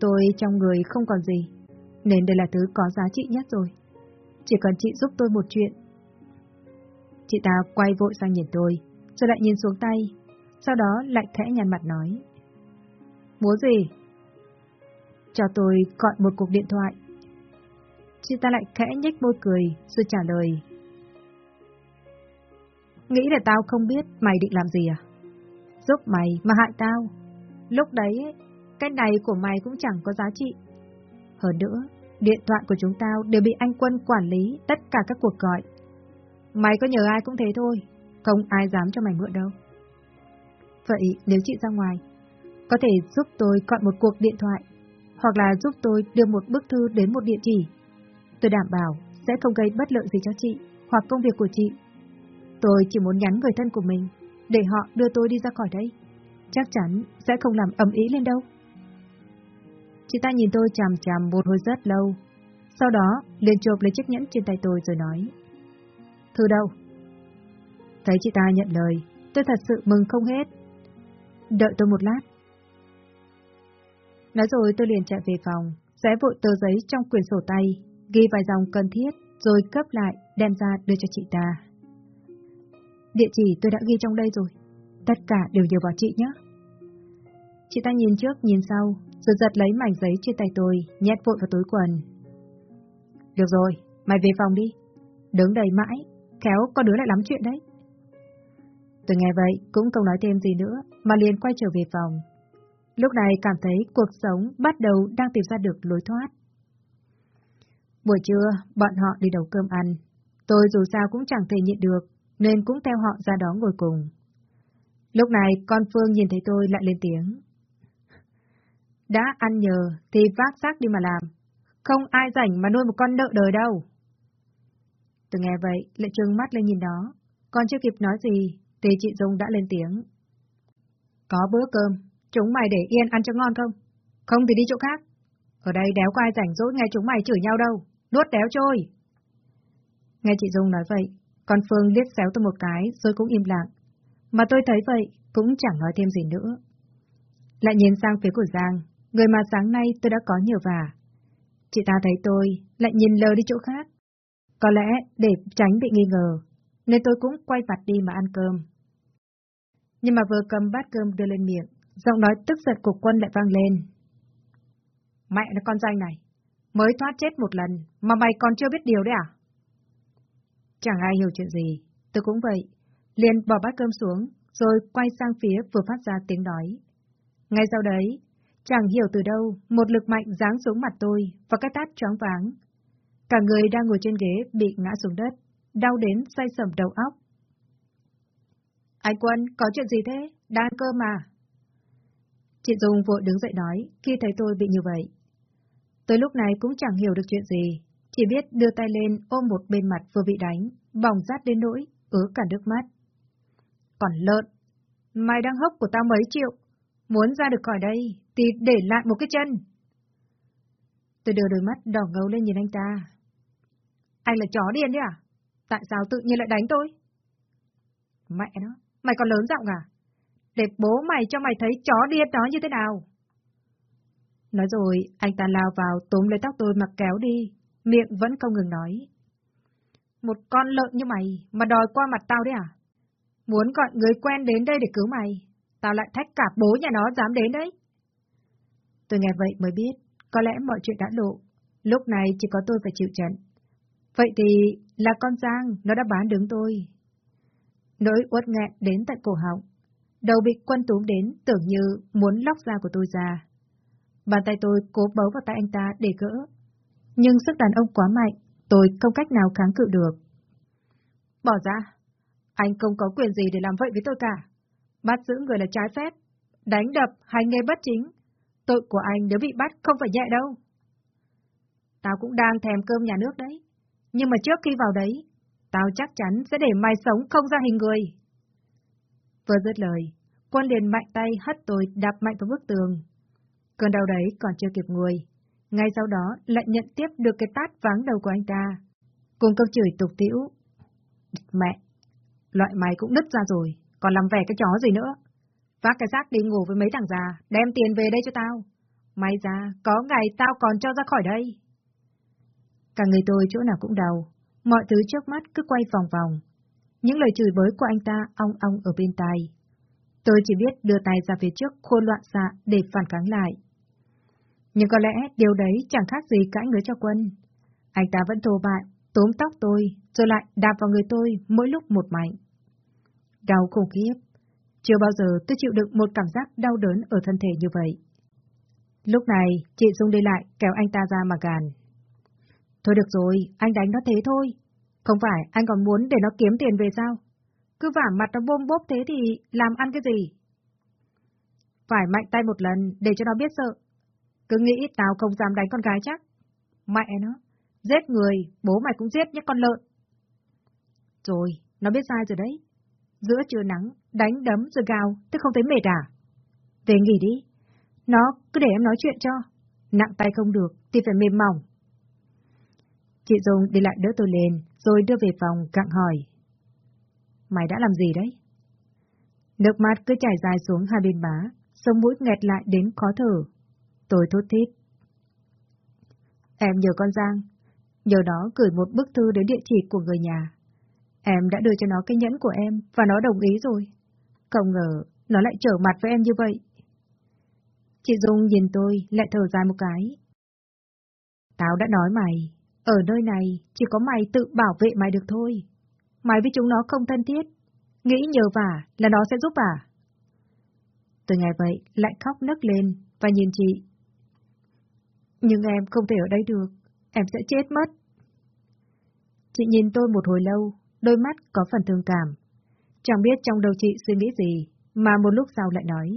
Speaker 1: Tôi trong người không còn gì, nên đây là thứ có giá trị nhất rồi. Chỉ cần chị giúp tôi một chuyện. Chị ta quay vội sang nhìn tôi, rồi lại nhìn xuống tay, sau đó lại khẽ nhăn mặt nói. Muốn gì? Cho tôi gọi một cuộc điện thoại. Chị ta lại khẽ nhếch môi cười, rồi trả lời. Nghĩ là tao không biết mày định làm gì à? Giúp mày mà hại tao. Lúc đấy, cái này của mày cũng chẳng có giá trị. Hơn nữa, điện thoại của chúng tao đều bị anh Quân quản lý tất cả các cuộc gọi. Mày có nhờ ai cũng thế thôi, không ai dám cho mày mượn đâu. Vậy nếu chị ra ngoài, có thể giúp tôi gọi một cuộc điện thoại, hoặc là giúp tôi đưa một bức thư đến một địa chỉ. Tôi đảm bảo sẽ không gây bất lợi gì cho chị, hoặc công việc của chị Tôi chỉ muốn nhắn người thân của mình, để họ đưa tôi đi ra khỏi đây. Chắc chắn sẽ không làm ầm ý lên đâu. Chị ta nhìn tôi chằm chằm một hồi rất lâu, sau đó liền chộp lấy chiếc nhẫn trên tay tôi rồi nói. Thư đâu? Thấy chị ta nhận lời, tôi thật sự mừng không hết. Đợi tôi một lát. Nói rồi tôi liền chạy về phòng, xé vội tờ giấy trong quyển sổ tay, ghi vài dòng cần thiết, rồi cấp lại, đem ra đưa cho chị ta. Địa chỉ tôi đã ghi trong đây rồi. Tất cả đều nhờ vào chị nhé. Chị ta nhìn trước, nhìn sau, rồi giật lấy mảnh giấy trên tay tôi, nhét vội vào túi quần. Được rồi, mày về phòng đi. Đứng đầy mãi, khéo có đứa lại lắm chuyện đấy. Tôi nghe vậy, cũng không nói thêm gì nữa, mà liền quay trở về phòng. Lúc này cảm thấy cuộc sống bắt đầu đang tìm ra được lối thoát. Buổi trưa, bọn họ đi đầu cơm ăn. Tôi dù sao cũng chẳng thể nhịn được, nên cũng theo họ ra đó ngồi cùng. Lúc này con Phương nhìn thấy tôi lại lên tiếng. Đã ăn nhờ thì vác xác đi mà làm, không ai rảnh mà nuôi một con nợ đời đâu. Tôi nghe vậy, lại trừng mắt lên nhìn đó, còn chưa kịp nói gì, thì chị Dung đã lên tiếng. Có bữa cơm, chúng mày để yên ăn cho ngon không? Không thì đi chỗ khác. Ở đây đéo có ai rảnh rỗi nghe chúng mày chửi nhau đâu, nuốt đéo trôi. Nghe chị Dung nói vậy, con Phương liếc xéo tôi một cái rồi cũng im lặng. Mà tôi thấy vậy, cũng chẳng nói thêm gì nữa. Lại nhìn sang phía của Giang, người mà sáng nay tôi đã có nhiều vả. Chị ta thấy tôi, lại nhìn lờ đi chỗ khác. Có lẽ để tránh bị nghi ngờ, nên tôi cũng quay vặt đi mà ăn cơm. Nhưng mà vừa cầm bát cơm đưa lên miệng, giọng nói tức giận của quân lại vang lên. Mẹ nó con danh này, mới thoát chết một lần, mà mày còn chưa biết điều đấy à? Chẳng ai hiểu chuyện gì, tôi cũng vậy. Liền bỏ bát cơm xuống, rồi quay sang phía vừa phát ra tiếng nói. Ngay sau đấy, chẳng hiểu từ đâu, một lực mạnh giáng xuống mặt tôi và cái tát choáng váng. Cả người đang ngồi trên ghế bị ngã xuống đất, đau đến say sầm đầu óc. Anh Quân, có chuyện gì thế? Đang cơ mà. Chị Dung vội đứng dậy nói khi thấy tôi bị như vậy. Tới lúc này cũng chẳng hiểu được chuyện gì, chỉ biết đưa tay lên ôm một bên mặt vừa bị đánh, bỏng rát đến nỗi, ứa cả nước mắt. Còn lợn, mày đang hốc của tao mấy triệu, muốn ra được khỏi đây thì để lại một cái chân. Tôi đưa đôi mắt đỏ ngầu lên nhìn anh ta. Anh là chó điên đấy à? Tại sao tự nhiên lại đánh tôi? Mẹ nó, mày còn lớn giọng à? Để bố mày cho mày thấy chó điên đó như thế nào? Nói rồi, anh ta lao vào túm lấy tóc tôi mặc kéo đi, miệng vẫn không ngừng nói. Một con lợn như mày mà đòi qua mặt tao đấy à? Muốn gọi người quen đến đây để cứu mày, tao lại thách cả bố nhà nó dám đến đấy. Tôi nghe vậy mới biết, có lẽ mọi chuyện đã lộ, lúc này chỉ có tôi phải chịu trận. Vậy thì là con Giang, nó đã bán đứng tôi. Nỗi uất nghẹn đến tận cổ họng, đầu bị quân túm đến tưởng như muốn lóc da của tôi ra. Bàn tay tôi cố bấu vào tay anh ta để gỡ. Nhưng sức đàn ông quá mạnh, tôi không cách nào kháng cự được. Bỏ ra, anh không có quyền gì để làm vậy với tôi cả. Bắt giữ người là trái phép, đánh đập hay nghe bất chính. Tội của anh nếu bị bắt không phải nhẹ đâu. Tao cũng đang thèm cơm nhà nước đấy. Nhưng mà trước khi vào đấy, tao chắc chắn sẽ để mày sống không ra hình người. Vừa dứt lời, quân liền mạnh tay hất tôi đạp mạnh vào bức tường. Cơn đau đấy còn chưa kịp nguôi. Ngay sau đó lại nhận tiếp được cái tát váng đầu của anh ta. Cùng câu chửi tục tiễu. Mẹ, loại mày cũng đứt ra rồi, còn làm vẻ cái chó gì nữa. Vác cái xác đi ngủ với mấy thằng già, đem tiền về đây cho tao. May ra, có ngày tao còn cho ra khỏi đây. Cả người tôi chỗ nào cũng đau, mọi thứ trước mắt cứ quay vòng vòng. Những lời chửi bới của anh ta ong ong ở bên tai. Tôi chỉ biết đưa tay ra phía trước khôn loạn xạ để phản kháng lại. Nhưng có lẽ điều đấy chẳng khác gì cãi người cho quân. Anh ta vẫn thô bại, tóm tóc tôi, rồi lại đạp vào người tôi mỗi lúc một mạnh. Đau khủng khiếp. Chưa bao giờ tôi chịu đựng một cảm giác đau đớn ở thân thể như vậy. Lúc này, chị Dung đi lại kéo anh ta ra mà gàn. Thôi được rồi, anh đánh nó thế thôi. Không phải anh còn muốn để nó kiếm tiền về sao? Cứ vả mặt nó bôm bốp thế thì làm ăn cái gì? Phải mạnh tay một lần để cho nó biết sợ. Cứ nghĩ tao không dám đánh con gái chắc. Mẹ nó, giết người, bố mày cũng giết nhé con lợn. Rồi, nó biết sai rồi đấy. Giữa trưa nắng, đánh đấm rồi gào, tức không thấy mệt à? Về nghỉ đi. Nó cứ để em nói chuyện cho. Nặng tay không được thì phải mềm mỏng. Chị Dung đi lại đỡ tôi lên, rồi đưa về phòng cặng hỏi. Mày đã làm gì đấy? Nước mắt cứ chảy dài xuống hai bên má, sông mũi nghẹt lại đến khó thở. Tôi thốt thít. Em nhờ con Giang, nhờ nó gửi một bức thư đến địa chỉ của người nhà. Em đã đưa cho nó cái nhẫn của em và nó đồng ý rồi. Không ngờ nó lại trở mặt với em như vậy. Chị Dung nhìn tôi lại thở dài một cái. Tao đã nói mày, ở nơi này chỉ có mày tự bảo vệ mày được thôi. Mày với chúng nó không thân thiết, nghĩ nhờ vả là nó sẽ giúp à? Tôi nghe vậy lại khóc nấc lên và nhìn chị. Nhưng em không thể ở đây được, em sẽ chết mất. Chị nhìn tôi một hồi lâu, đôi mắt có phần thương cảm. Chẳng biết trong đầu chị suy nghĩ gì, mà một lúc sau lại nói.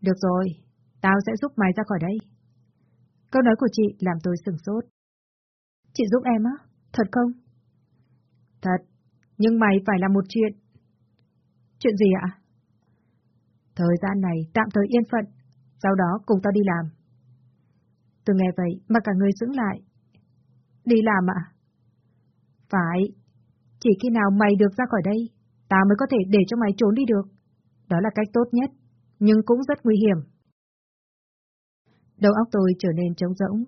Speaker 1: Được rồi, tao sẽ giúp mày ra khỏi đây. Câu nói của chị làm tôi sừng sốt. Chị giúp em á? Thật không? Thật, nhưng mày phải làm một chuyện. Chuyện gì ạ? Thời gian này tạm thời yên phận, sau đó cùng tao đi làm. Tôi nghe vậy mà cả người dưỡng lại. Đi làm ạ? Phải. Chỉ khi nào mày được ra khỏi đây, tao mới có thể để cho mày trốn đi được. Đó là cách tốt nhất, nhưng cũng rất nguy hiểm. Đầu óc tôi trở nên trống rỗng.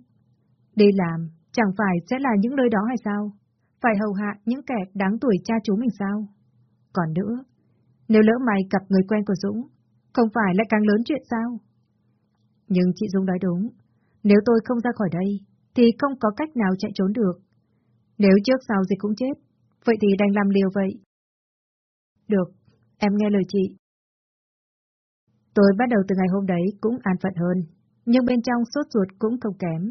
Speaker 1: Đi làm, chẳng phải sẽ là những nơi đó hay sao? Phải hầu hạ những kẻ đáng tuổi cha chú mình sao? Còn nữa, nếu lỡ mày gặp người quen của Dũng, không phải lại càng lớn chuyện sao? Nhưng chị Dung nói đúng, nếu tôi không ra khỏi đây, thì không có cách nào chạy trốn được. Nếu trước sau dịch cũng chết, vậy thì đành làm liều vậy. Được, em nghe lời chị. Tôi bắt đầu từ ngày hôm đấy cũng an phận hơn, nhưng bên trong sốt ruột cũng không kém.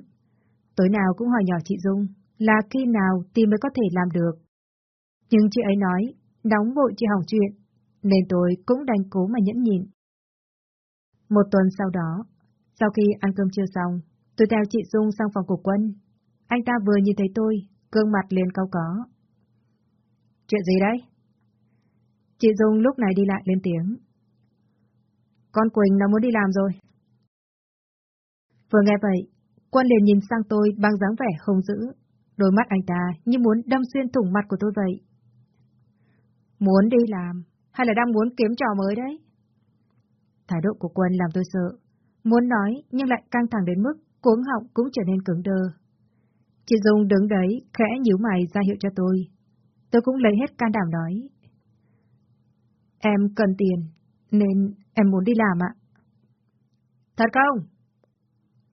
Speaker 1: Tối nào cũng hỏi nhỏ chị Dung là khi nào thì mới có thể làm được. Nhưng chị ấy nói, đóng vội chị hỏng chuyện, nên tôi cũng đành cố mà nhẫn nhịn. Một tuần sau đó, sau khi ăn cơm trưa xong, tôi theo chị Dung sang phòng của quân. Anh ta vừa nhìn thấy tôi, gương mặt liền cau có. Chuyện gì đấy? Chị Dung lúc này đi lại lên tiếng. Con Quỳnh nó muốn đi làm rồi. Vừa nghe vậy, quân liền nhìn sang tôi bằng dáng vẻ không dữ. Đôi mắt anh ta như muốn đâm xuyên thủng mặt của tôi vậy. Muốn đi làm, hay là đang muốn kiếm trò mới đấy? Thái độ của quân làm tôi sợ. Muốn nói nhưng lại căng thẳng đến mức cuống họng cũng trở nên cứng đơ. Chị Dung đứng đấy, khẽ nhíu mày ra hiệu cho tôi. Tôi cũng lấy hết can đảm nói. Em cần tiền, nên em muốn đi làm ạ. Thật không?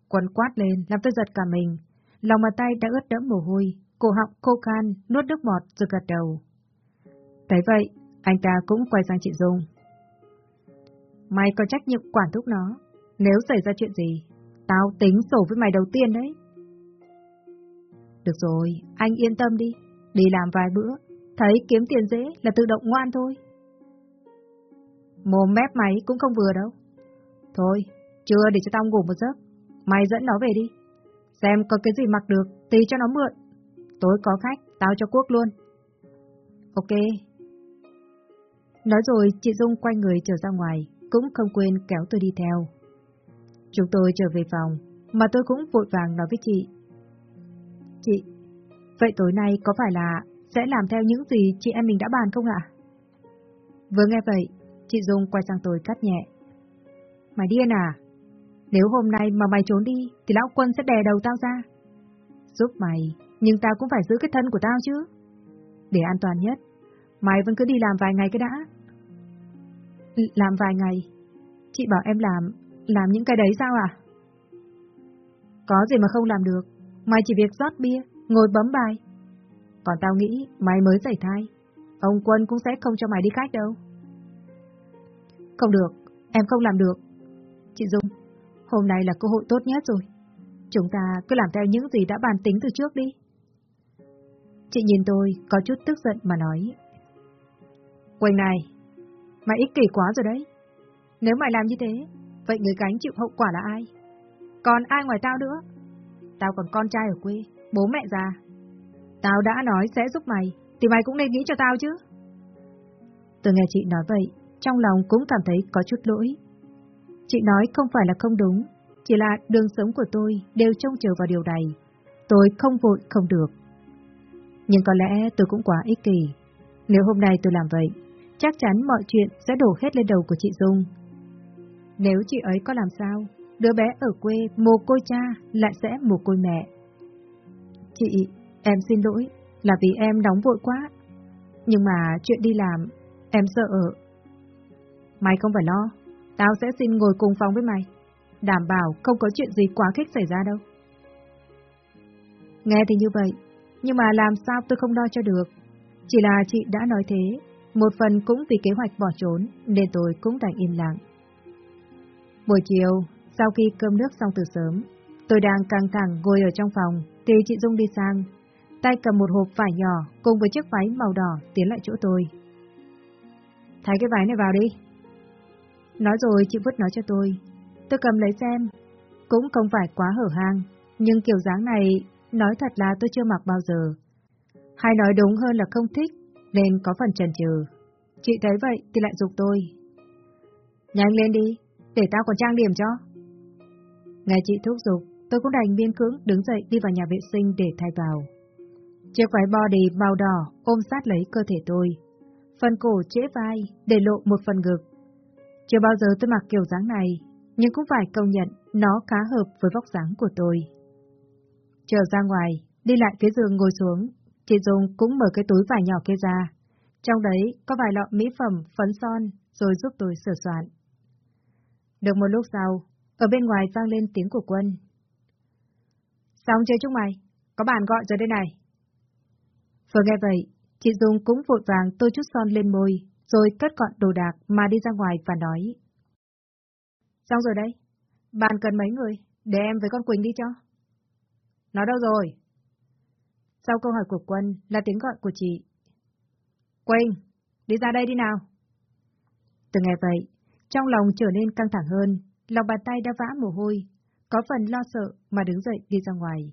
Speaker 1: Quần quát lên, làm tôi giật cả mình. Lòng bàn tay đã ướt đẫm mồ hôi, cổ họng khô khan, nuốt nước bọt rồi gật đầu. Thấy vậy, anh ta cũng quay sang chị Dung. Mày có trách nhiệm quản thúc nó. Nếu xảy ra chuyện gì, tao tính sổ với mày đầu tiên đấy. Được rồi, anh yên tâm đi. Đi làm vài bữa, thấy kiếm tiền dễ là tự động ngoan thôi. Mồm mép mày cũng không vừa đâu. Thôi, chưa để cho tao ngủ một giấc. Mày dẫn nó về đi. Xem có cái gì mặc được, tí cho nó mượn. Tối có khách, tao cho quốc luôn. Ok. Nói rồi, chị Dung quay người trở ra ngoài, cũng không quên kéo tôi đi theo. Chúng tôi trở về phòng, mà tôi cũng vội vàng nói với chị. Chị, vậy tối nay có phải là sẽ làm theo những gì chị em mình đã bàn không ạ? Vừa nghe vậy, chị Dung quay sang tôi cắt nhẹ. Mày điên à? Nếu hôm nay mà mày trốn đi, thì lão quân sẽ đè đầu tao ra. Giúp mày, nhưng tao cũng phải giữ cái thân của tao chứ. Để an toàn nhất, mày vẫn cứ đi làm vài ngày cái đã. L làm vài ngày? Chị bảo em làm, làm những cái đấy sao à? Có gì mà không làm được, mày chỉ việc rót bia, ngồi bấm bài. Còn tao nghĩ mày mới giải thai, ông Quân cũng sẽ không cho mày đi khách đâu. Không được, em không làm được. Chị Dung, hôm nay là cơ hội tốt nhất rồi. Chúng ta cứ làm theo những gì đã bàn tính từ trước đi. Chị nhìn tôi, có chút tức giận mà nói. Quỳnh này, mày ích kỷ quá rồi đấy. Nếu mày làm như thế, vậy người gánh chịu hậu quả là ai? Còn ai ngoài tao nữa? Tao còn con trai ở quê, bố mẹ già. Tao đã nói sẽ giúp mày, thì mày cũng nên nghĩ cho tao chứ. Tôi nghe chị nói vậy, trong lòng cũng cảm thấy có chút lỗi. Chị nói không phải là không đúng, chỉ là đường sống của tôi đều trông chờ vào điều này. Tôi không vội không được. Nhưng có lẽ tôi cũng quá ích kỷ. Nếu hôm nay tôi làm vậy, chắc chắn mọi chuyện sẽ đổ hết lên đầu của chị Dung. Nếu chị ấy có làm sao, đứa bé ở quê mồ côi cha lại sẽ mồ côi mẹ. Chị, em xin lỗi, là vì em đóng vội quá. Nhưng mà chuyện đi làm, em sợ ở. Mày không phải lo, tao sẽ xin ngồi cùng phòng với mày. Đảm bảo không có chuyện gì quá khích xảy ra đâu. Nghe thì như vậy, nhưng mà làm sao tôi không lo cho được. Chỉ là chị đã nói thế, một phần cũng vì kế hoạch bỏ trốn, nên tôi cũng đành im lặng. Buổi chiều, sau khi cơm nước xong từ sớm, tôi đang căng thẳng ngồi ở trong phòng, thì chị Dung đi sang, tay cầm một hộp vải nhỏ cùng với chiếc váy màu đỏ tiến lại chỗ tôi. Thay cái váy này vào đi. Nói rồi chị vứt nó cho tôi. Tôi cầm lấy xem, cũng không phải quá hở hang, nhưng kiểu dáng này nói thật là tôi chưa mặc bao giờ. Hay nói đúng hơn là không thích, nên có phần chần chừ. Chị thấy vậy thì lại dục tôi. Nhanh lên đi, để tao còn trang điểm cho. Nghe chị thúc giục, tôi cũng đành biên cưỡng đứng dậy đi vào nhà vệ sinh để thay vào. Chiếc váy body màu đỏ ôm sát lấy cơ thể tôi. Phần cổ trễ vai, để lộ một phần ngực. Chưa bao giờ tôi mặc kiểu dáng này, nhưng cũng phải công nhận nó khá hợp với vóc dáng của tôi. Trở ra ngoài, đi lại cái giường ngồi xuống, chị Dung cũng mở cái túi vải nhỏ kia ra. Trong đấy có vài lọ mỹ phẩm, phấn son, rồi giúp tôi sửa soạn. Được một lúc sau, ở bên ngoài vang lên tiếng của quân.
Speaker 2: Xong chơi chúng mày, có bạn gọi rồi đây này.
Speaker 1: Vừa nghe vậy, chị Dung cũng vội vàng tôi chút son lên môi, rồi cất gọn đồ đạc mà đi ra ngoài và nói.
Speaker 2: Xong rồi đây, bàn cần mấy người, để em với con Quỳnh đi cho. Nó đâu rồi?
Speaker 1: Sau câu hỏi của Quân là tiếng gọi của chị.
Speaker 2: Quỳnh, đi ra đây đi nào.
Speaker 1: Từ ngày vậy, trong lòng trở nên căng thẳng hơn, lòng bàn tay đã vã mồ hôi, có phần lo sợ mà đứng dậy đi ra ngoài.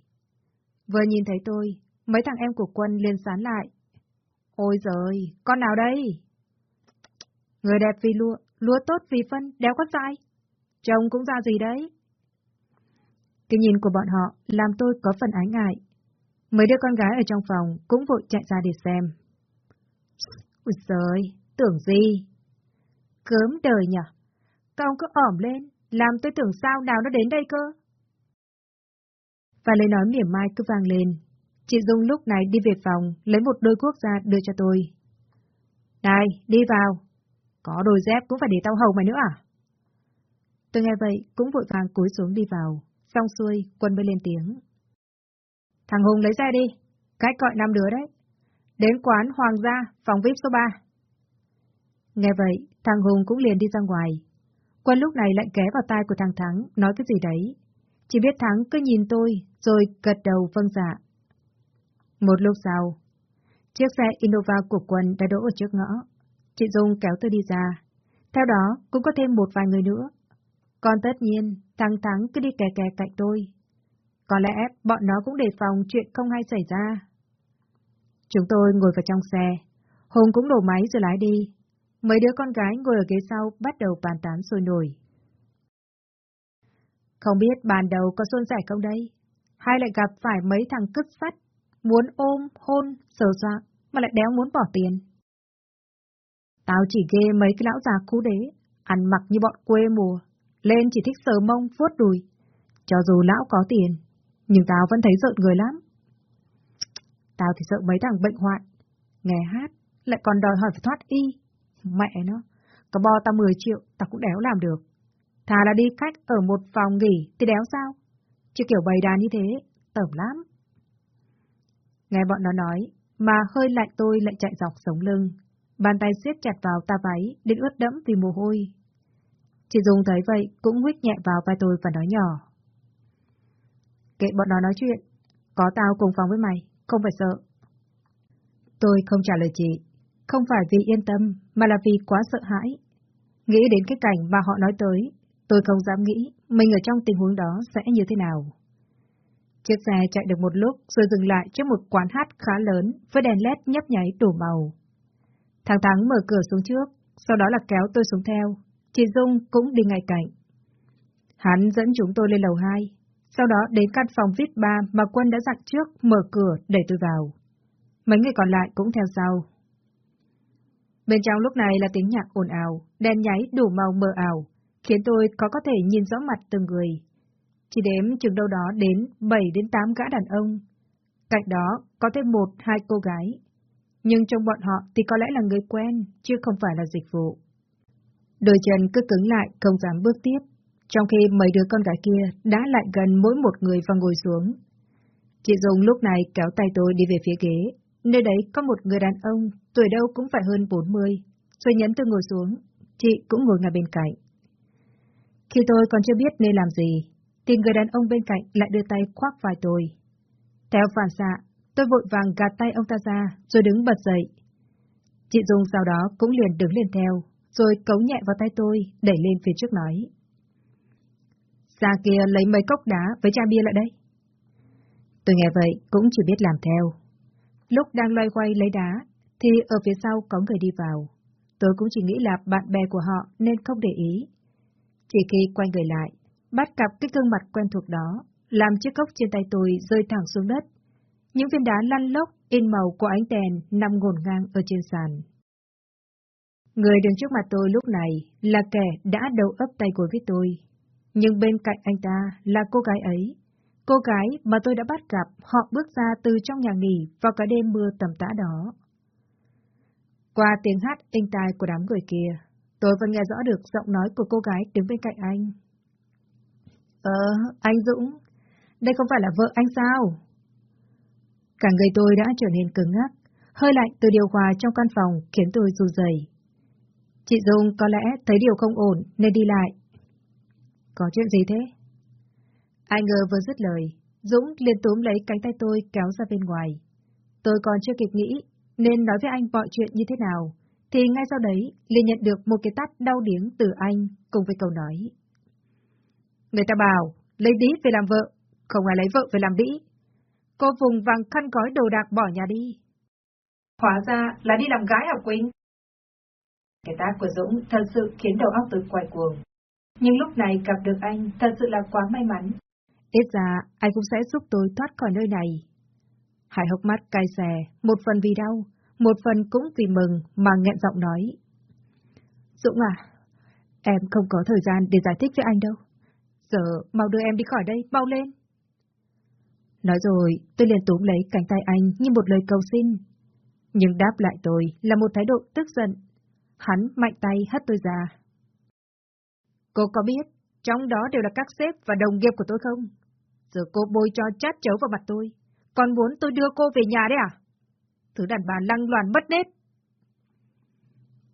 Speaker 1: Vừa nhìn thấy tôi, mấy thằng em của Quân liền sán lại.
Speaker 2: Ôi giời, con nào đây?
Speaker 1: Người đẹp vì lúa, lúa tốt vì phân, đéo có sai. Chồng cũng ra gì đấy. Cái nhìn của bọn họ làm tôi có phần ái ngại. Mấy đứa con gái ở trong phòng cũng vội chạy ra để xem.
Speaker 2: Ôi giời, tưởng gì? Cớm đời nhở? Các ông cứ ỏm lên, làm tôi tưởng sao nào nó đến đây cơ.
Speaker 1: Và lời nói mỉa mai cứ vang lên. Chị Dung lúc này đi về phòng, lấy một đôi quốc ra đưa cho tôi.
Speaker 2: Này, đi vào. Có đôi dép cũng phải để tao hầu mày nữa à?
Speaker 1: Tôi nghe vậy, cũng vội vàng cúi xuống đi vào. Xong xuôi, quân mới lên tiếng.
Speaker 2: Thằng Hùng lấy xe đi, cách gọi năm đứa đấy. Đến quán Hoàng gia, phòng VIP số 3.
Speaker 1: Nghe vậy, thằng Hùng cũng liền đi ra ngoài. Quân lúc này lại ghé vào tai của thằng Thắng, nói cái gì đấy. Chỉ biết Thắng cứ nhìn tôi, rồi gật đầu vâng dạ. Một lúc sau, chiếc xe Innova của Quân đã đỗ ở trước ngõ. Chị Dung kéo tôi đi ra. Theo đó, cũng có thêm một vài người nữa. Còn tất nhiên, thằng Thắng cứ đi kè kè cạnh tôi. Có lẽ bọn nó cũng đề phòng chuyện không hay xảy ra. Chúng tôi ngồi vào trong xe. Hùng cũng đổ máy rồi lái đi. Mấy đứa con gái ngồi ở ghế sau bắt đầu bàn tán sôi nổi. Không biết bàn đầu có xuân sẻ không đây? Hay lại gặp phải mấy thằng cứt sắt, muốn ôm, hôn, sờ soạn, mà lại đéo muốn bỏ tiền. Tao chỉ ghê mấy cái lão già cú đế, ăn mặc như bọn quê mùa, lên chỉ thích sờ mông, vuốt đùi. Cho dù lão có tiền, nhưng tao vẫn thấy sợ người lắm. Tao thì sợ mấy thằng bệnh hoạn, nghe hát, lại còn đòi hỏi phải thoát y. Mẹ nó, có bo tao 10 triệu, tao cũng đéo làm được. Thà là đi khách ở một phòng nghỉ thì đéo sao? Chứ kiểu bày đàn như thế, tởm lắm. Nghe bọn nó nói, mà hơi lạnh tôi lại chạy dọc sống lưng. Bàn tay siết chặt vào ta váy, đến ướt đẫm vì mồ hôi. Chị Dung thấy vậy, cũng huyết nhẹ vào vai tôi và nói nhỏ. Kệ bọn nó nói chuyện, có tao cùng phòng với mày, không phải sợ. Tôi không trả lời chị, không phải vì yên tâm, mà là vì quá sợ hãi. Nghĩ đến cái cảnh mà họ nói tới, tôi không dám nghĩ mình ở trong tình huống đó sẽ như thế nào. Chiếc xe chạy được một lúc rồi dừng lại trước một quán hát khá lớn với đèn led nhấp nháy đủ màu. Thằng Thắng mở cửa xuống trước, sau đó là kéo tôi xuống theo. Chị Dung cũng đi ngay cạnh. Hắn dẫn chúng tôi lên lầu 2, sau đó đến căn phòng VIP 3 mà Quân đã dặn trước mở cửa để tôi vào. Mấy người còn lại cũng theo sau. Bên trong lúc này là tiếng nhạc ồn ào, đèn nháy đủ màu mờ ảo, khiến tôi có có thể nhìn rõ mặt từng người. Chỉ đếm chừng đâu đó đến 7 đến 8 gã đàn ông. Cạnh đó có thêm một, hai cô gái. Nhưng trong bọn họ thì có lẽ là người quen, chứ không phải là dịch vụ. Đôi chân cứ cứng lại, không dám bước tiếp, trong khi mấy đứa con gái kia đã lại gần mỗi một người và ngồi xuống. Chị Dung lúc này kéo tay tôi đi về phía ghế, nơi đấy có một người đàn ông, tuổi đâu cũng phải hơn 40, rồi nhấn tôi ngồi xuống, chị cũng ngồi ngay bên cạnh. Khi tôi còn chưa biết nên làm gì, thì người đàn ông bên cạnh lại đưa tay khoác vai tôi. Theo phản xạ, tôi vội vàng gạt tay ông ta ra, rồi đứng bật dậy. Chị Dung sau đó cũng liền đứng lên theo, rồi cấu nhẹ vào tay tôi, đẩy lên phía trước nói. Ra kia lấy mấy cốc đá với chai bia lại đây. Tôi nghe vậy cũng chỉ biết làm theo. Lúc đang loay quay lấy đá, thì ở phía sau có người đi vào. Tôi cũng chỉ nghĩ là bạn bè của họ nên không để ý. Chỉ khi quay người lại, bắt gặp cái gương mặt quen thuộc đó, làm chiếc cốc trên tay tôi rơi thẳng xuống đất. Những viên đá lăn lóc, in màu của ánh đèn nằm ngổn ngang ở trên sàn. Người đứng trước mặt tôi lúc này là kẻ đã đầu ấp tay của với tôi. Nhưng bên cạnh anh ta là cô gái ấy. Cô gái mà tôi đã bắt gặp họ bước ra từ trong nhà nghỉ vào cái đêm mưa tầm tã đó. Qua tiếng hát inh tai của đám người kia, tôi vẫn nghe rõ được giọng nói của cô gái đứng bên cạnh anh. Ờ, anh Dũng, đây không phải là vợ anh sao? Cả người tôi đã trở nên cứng ngắc, hơi lạnh từ điều hòa trong căn phòng khiến tôi run rẩy. Chị Dung có lẽ thấy điều không ổn nên đi lại. Có chuyện gì thế? Ai ngờ vừa dứt lời, Dũng liền túm lấy cánh tay tôi kéo ra bên ngoài. Tôi còn chưa kịp nghĩ nên nói với anh mọi chuyện như thế nào, thì ngay sau đấy liền nhận được một cái tát đau điếng từ anh cùng với câu nói. Người ta bảo, lấy đĩ về làm vợ, không ai lấy vợ về làm đĩ. Cô vùng vàng khăn gói đồ đạc bỏ nhà đi. Hóa ra là đi làm gái học Quỳnh. Cái tác của Dũng thật sự khiến đầu óc tôi quay cuồng. Nhưng lúc này gặp được anh thật sự là quá may mắn. Ít ra anh cũng sẽ giúp tôi thoát khỏi nơi này. Hải hốc mắt cay xè, một phần vì đau, một phần cũng vì mừng mà nghẹn giọng nói. Dũng à, em không có thời gian để giải thích với anh đâu. Giờ mau đưa em đi khỏi đây, mau lên. Nói rồi, tôi liền túm lấy cánh tay anh như một lời cầu xin. Nhưng đáp lại tôi là một thái độ tức giận. Hắn mạnh tay hất tôi ra. Cô có biết, trong đó đều là các sếp và đồng nghiệp của tôi không? Giờ cô bôi cho chát chấu vào mặt tôi. Còn muốn tôi đưa cô về nhà đấy à? Thứ đàn bà lăng loàn mất nết.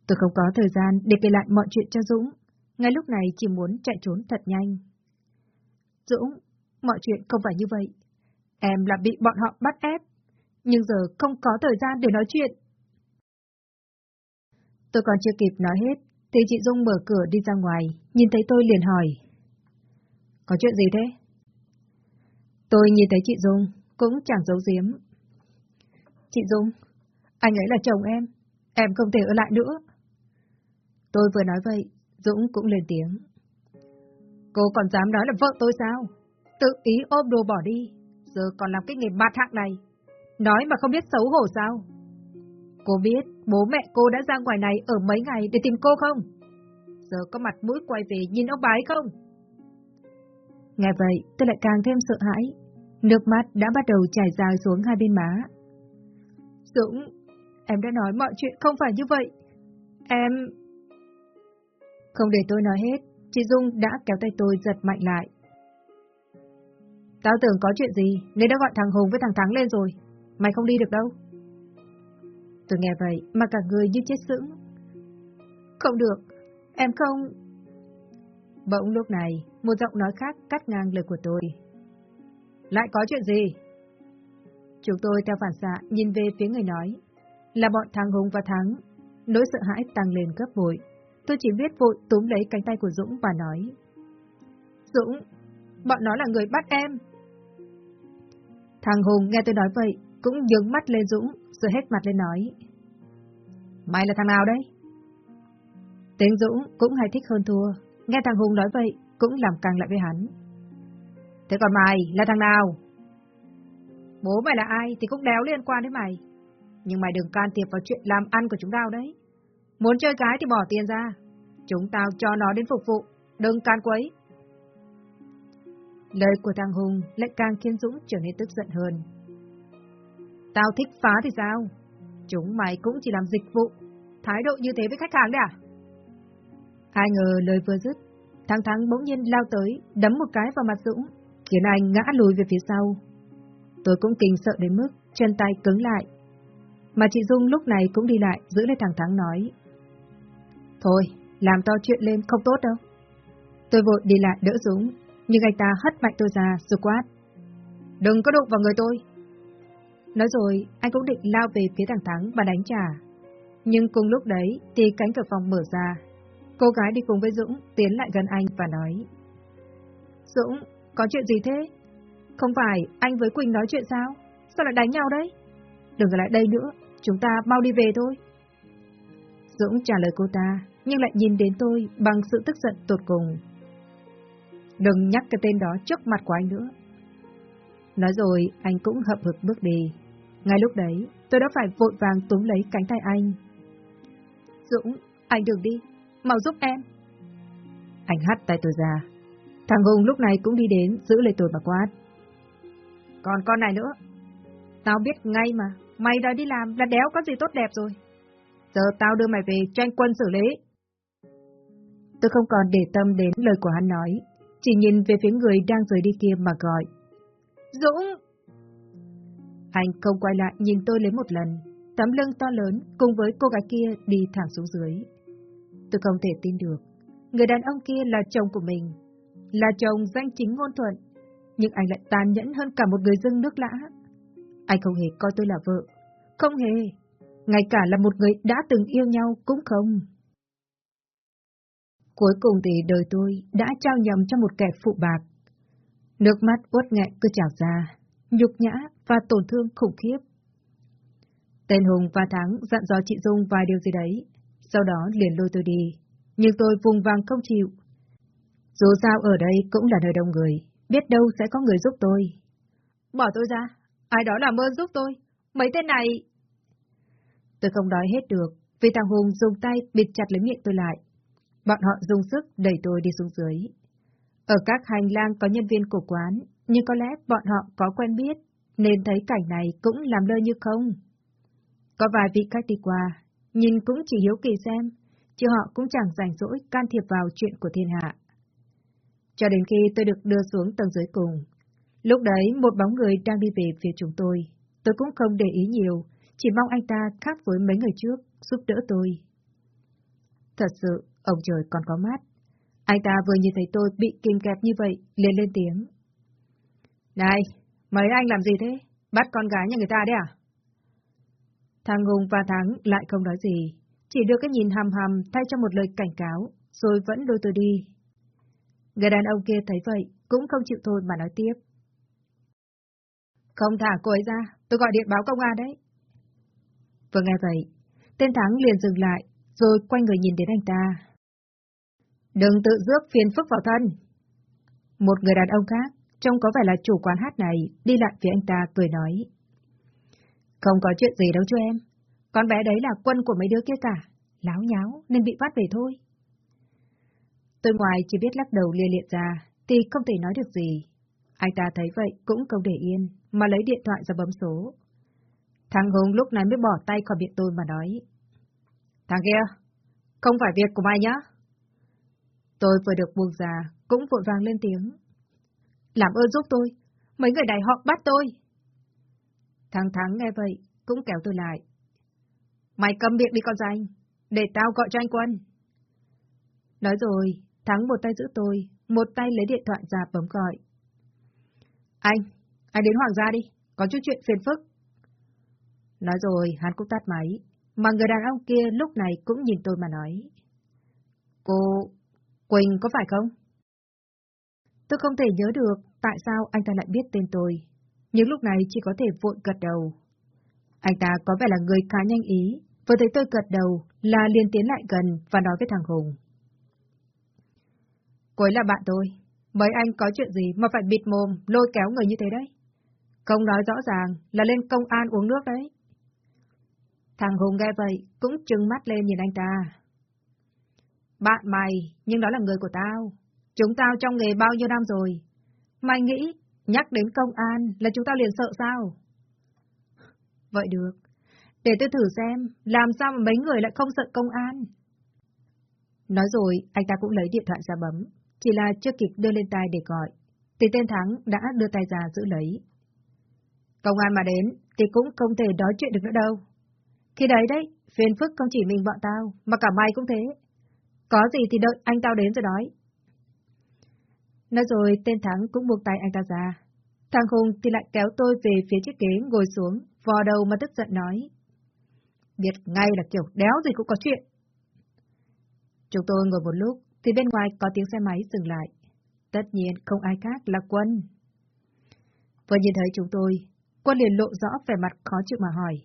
Speaker 1: Tôi không có thời gian để kể lại mọi chuyện cho Dũng. Ngay lúc này chỉ muốn chạy trốn thật nhanh. Dũng, mọi chuyện không phải như vậy. Em là bị bọn họ bắt ép, nhưng giờ không có thời gian để nói chuyện. Tôi còn chưa kịp nói hết, thì chị Dung mở cửa đi ra ngoài, nhìn thấy tôi liền hỏi. Có chuyện gì thế? Tôi nhìn thấy chị Dung, cũng chẳng giấu giếm. Chị Dung, anh ấy là chồng em, em không thể ở lại nữa. Tôi vừa nói vậy, Dũng cũng lên tiếng. Cô còn dám nói là vợ tôi sao? Tự ý ôm đồ bỏ đi, giờ còn làm cái nghề bạt hạng này. Nói mà không biết xấu hổ sao? Cô biết bố mẹ cô đã ra ngoài này ở mấy ngày để tìm cô không? Giờ có mặt mũi quay về nhìn ông bái không? Nghe vậy, tôi lại càng thêm sợ hãi. Nước mắt đã bắt đầu chảy dài xuống hai bên má. Dũng, em đã nói mọi chuyện không phải như vậy. Em... Không để tôi nói hết, chị Dung đã kéo tay tôi giật mạnh lại. Tao tưởng có chuyện gì, nên đã gọi thằng Hùng với thằng Thắng lên rồi. Mày không đi được đâu. Tôi nghe vậy mà cả người như chết sững. Không được, em không... Bỗng lúc này, một giọng nói khác cắt ngang lời của tôi. Lại có chuyện gì? Chúng tôi theo phản xạ nhìn về phía người nói. Là bọn thằng Hùng và Thắng. Nỗi sợ hãi tăng lên gấp bội. Tôi chỉ biết vội túm lấy cánh tay của Dũng và nói. Dũng, bọn nó là người bắt em. Thằng Hùng nghe tôi nói vậy, cũng nhướng mắt lên Dũng, rồi hết mặt lên nói. Mày là thằng nào đấy? Tiếng Dũng cũng hay thích hơn thua, nghe thằng Hùng nói vậy, cũng làm càng lại với hắn. Thế còn mày là thằng nào? Bố mày là ai thì cũng đéo liên quan đến mày. Nhưng mày đừng can thiệp vào chuyện làm ăn của chúng tao đấy. Muốn chơi cái thì bỏ tiền ra. Chúng tao cho nó đến phục vụ, đừng can quấy. Lời của thằng Hùng lại càng khiến Dũng trở nên tức giận hơn. Tao thích phá thì sao? Chúng mày cũng chỉ làm dịch vụ, thái độ như thế với khách hàng đấy à? Ai ngờ lời vừa dứt, thằng Thắng bỗng nhiên lao tới, đấm một cái vào mặt Dũng, khiến anh ngã lùi về phía sau. Tôi cũng kinh sợ đến mức chân tay cứng lại. Mà chị Dung lúc này cũng đi lại giữ lấy thằng Thắng nói. Thôi, làm to chuyện lên không tốt đâu. Tôi vội đi lại đỡ Dũng, nhưng anh ta hất mạnh tôi ra rồi quát. Đừng có đụng vào người tôi. Nói rồi, anh cũng định lao về phía thằng Thắng và đánh trả. Nhưng cùng lúc đấy thì cánh cửa phòng mở ra. Cô gái đi cùng với Dũng tiến lại gần anh và nói. Dũng, có chuyện gì thế? Không phải anh với Quỳnh nói chuyện sao? Sao lại đánh nhau đấy? Đừng ở lại đây nữa, chúng ta mau đi về thôi. Dũng trả lời cô ta, nhưng lại nhìn đến tôi bằng sự tức giận tột cùng. Đừng nhắc cái tên đó trước mặt của anh nữa. Nói rồi, anh cũng hậm hực bước đi. Ngay lúc đấy, tôi đã phải vội vàng túm lấy cánh tay anh.
Speaker 2: Dũng, anh đừng đi, mau giúp em.
Speaker 1: Anh hắt tay tôi ra. Thằng Hùng lúc này cũng đi đến, giữ lấy tôi mà quát.
Speaker 2: Còn con này nữa, tao biết ngay mà, mày đã đi làm là đéo có gì tốt đẹp rồi. Giờ tao đưa mày về cho anh quân xử lý.
Speaker 1: Tôi không còn để tâm đến lời của hắn nói, chỉ nhìn về phía người đang rời đi kia mà gọi.
Speaker 2: Dũng!
Speaker 1: Anh không quay lại nhìn tôi lấy một lần, tấm lưng to lớn cùng với cô gái kia đi thẳng xuống dưới. Tôi không thể tin được, người đàn ông kia là chồng của mình, là chồng danh chính ngôn thuận, nhưng anh lại tàn nhẫn hơn cả một người dân nước lã. Anh không hề coi tôi là vợ, không hề, ngay cả là một người đã từng yêu nhau cũng không. Cuối cùng thì đời tôi đã trao nhầm cho một kẻ phụ bạc. Nước mắt uất nghẹn cứ trào ra, nhục nhã và tổn thương khủng khiếp. Tên Hùng và Thắng dặn dò chị Dung vài điều gì đấy, sau đó liền lôi tôi đi. Nhưng tôi vùng vàng không chịu. Dù sao ở đây cũng là nơi đông người, biết đâu sẽ có người giúp tôi.
Speaker 2: Bỏ tôi ra, ai đó làm ơn giúp tôi, mấy tên này...
Speaker 1: Tôi không nói hết được, vì thằng Hùng dùng tay bịt chặt lấy miệng tôi lại. Bọn họ dùng sức đẩy tôi đi xuống dưới. Ở các hành lang có nhân viên của quán, nhưng có lẽ bọn họ có quen biết, nên thấy cảnh này cũng làm lơ như không. Có vài vị khách đi qua, nhìn cũng chỉ hiếu kỳ xem, chứ họ cũng chẳng rảnh rỗi can thiệp vào chuyện của thiên hạ. Cho đến khi tôi được đưa xuống tầng dưới cùng. Lúc đấy, một bóng người đang đi về phía chúng tôi. Tôi cũng không để ý nhiều, chỉ mong anh ta khác với mấy người trước, giúp đỡ tôi. Thật sự, ông trời còn có mắt. Anh ta vừa nhìn thấy tôi bị kìm kẹp như vậy, liền lên tiếng.
Speaker 2: Này, mấy anh làm gì thế? Bắt con gái nhà người ta đấy à?
Speaker 1: Thằng Hùng và Thắng lại không nói gì, chỉ đưa cái nhìn hầm hầm thay cho một lời cảnh cáo, rồi vẫn lôi tôi đi. Người đàn ông kia thấy vậy, cũng không chịu thôi mà nói tiếp.
Speaker 2: Không thả cô ấy ra, tôi gọi điện báo công an đấy.
Speaker 1: Vừa nghe vậy, tên Thắng liền dừng lại, rồi quay người nhìn đến anh ta.
Speaker 2: Đừng tự rước phiền phức vào thân.
Speaker 1: Một người đàn ông khác, trông có vẻ là chủ quán hát này, đi lại phía anh ta cười nói.
Speaker 2: Không có chuyện gì đâu chú em. Con bé đấy là quân của mấy đứa kia cả. Láo nháo nên bị bắt về thôi.
Speaker 1: Tôi ngoài chỉ biết lắc đầu lia liệt ra, thì không thể nói được gì. Anh ta thấy vậy cũng không để yên, mà lấy điện thoại ra bấm số. Thằng Hùng lúc này mới bỏ tay khỏi miệng tôi mà nói.
Speaker 2: Thằng kia, không phải việc của mày nhá.
Speaker 1: Tôi vừa được buông ra, cũng vội vàng lên tiếng.
Speaker 2: Làm ơn giúp tôi, mấy người này họ bắt tôi.
Speaker 1: Thằng Thắng nghe vậy, cũng kéo tôi lại.
Speaker 2: Mày cầm miệng đi con danh, để tao gọi cho anh Quân.
Speaker 1: Nói rồi, Thắng một tay giữ tôi, một tay lấy điện thoại ra bấm gọi.
Speaker 2: Anh, anh đến Hoàng gia đi, có chút chuyện phiền phức.
Speaker 1: Nói rồi, hắn cũng tắt máy, mà người đàn ông kia lúc này cũng nhìn tôi mà nói.
Speaker 2: Cô... Quỳnh có phải không?
Speaker 1: Tôi không thể nhớ được tại sao anh ta lại biết tên tôi, nhưng lúc này chỉ có thể vội gật đầu. Anh ta có vẻ là người khá nhanh ý, vừa thấy tôi gật đầu là liền tiến lại gần và nói với thằng Hùng.
Speaker 2: Cô ấy là bạn tôi, mấy anh có chuyện gì mà phải bịt mồm, lôi kéo người như thế đấy? Không nói rõ ràng là lên công an uống nước đấy.
Speaker 1: Thằng Hùng nghe vậy, cũng trừng mắt lên nhìn anh ta.
Speaker 2: Bạn mày, nhưng đó là người của tao. Chúng tao trong nghề bao nhiêu năm rồi. Mày nghĩ, nhắc đến công an là chúng ta liền sợ sao?
Speaker 1: Vậy được.
Speaker 2: Để tôi thử xem, làm sao mà mấy người lại không sợ công an?
Speaker 1: Nói rồi, anh ta cũng lấy điện thoại ra bấm, chỉ là chưa kịp đưa lên tai để gọi, thì tên Thắng đã đưa tay ra giữ lấy.
Speaker 2: Công an mà đến, thì cũng không thể nói chuyện được nữa đâu. Khi đấy đấy, phiền phức không chỉ mình bọn tao, mà cả mày cũng thế. Có gì thì đợi anh tao đến rồi nói.
Speaker 1: Nói rồi, tên Thắng cũng buộc tay anh ta ra. Thằng Hùng thì lại kéo tôi về phía chiếc ghế ngồi xuống, vò đầu mà tức giận nói.
Speaker 2: Biết ngay là kiểu đéo gì cũng có chuyện.
Speaker 1: Chúng tôi ngồi một lúc, thì bên ngoài có tiếng xe máy dừng lại. Tất nhiên không ai khác là Quân. Vừa nhìn thấy chúng tôi, Quân liền lộ rõ vẻ mặt khó chịu mà hỏi.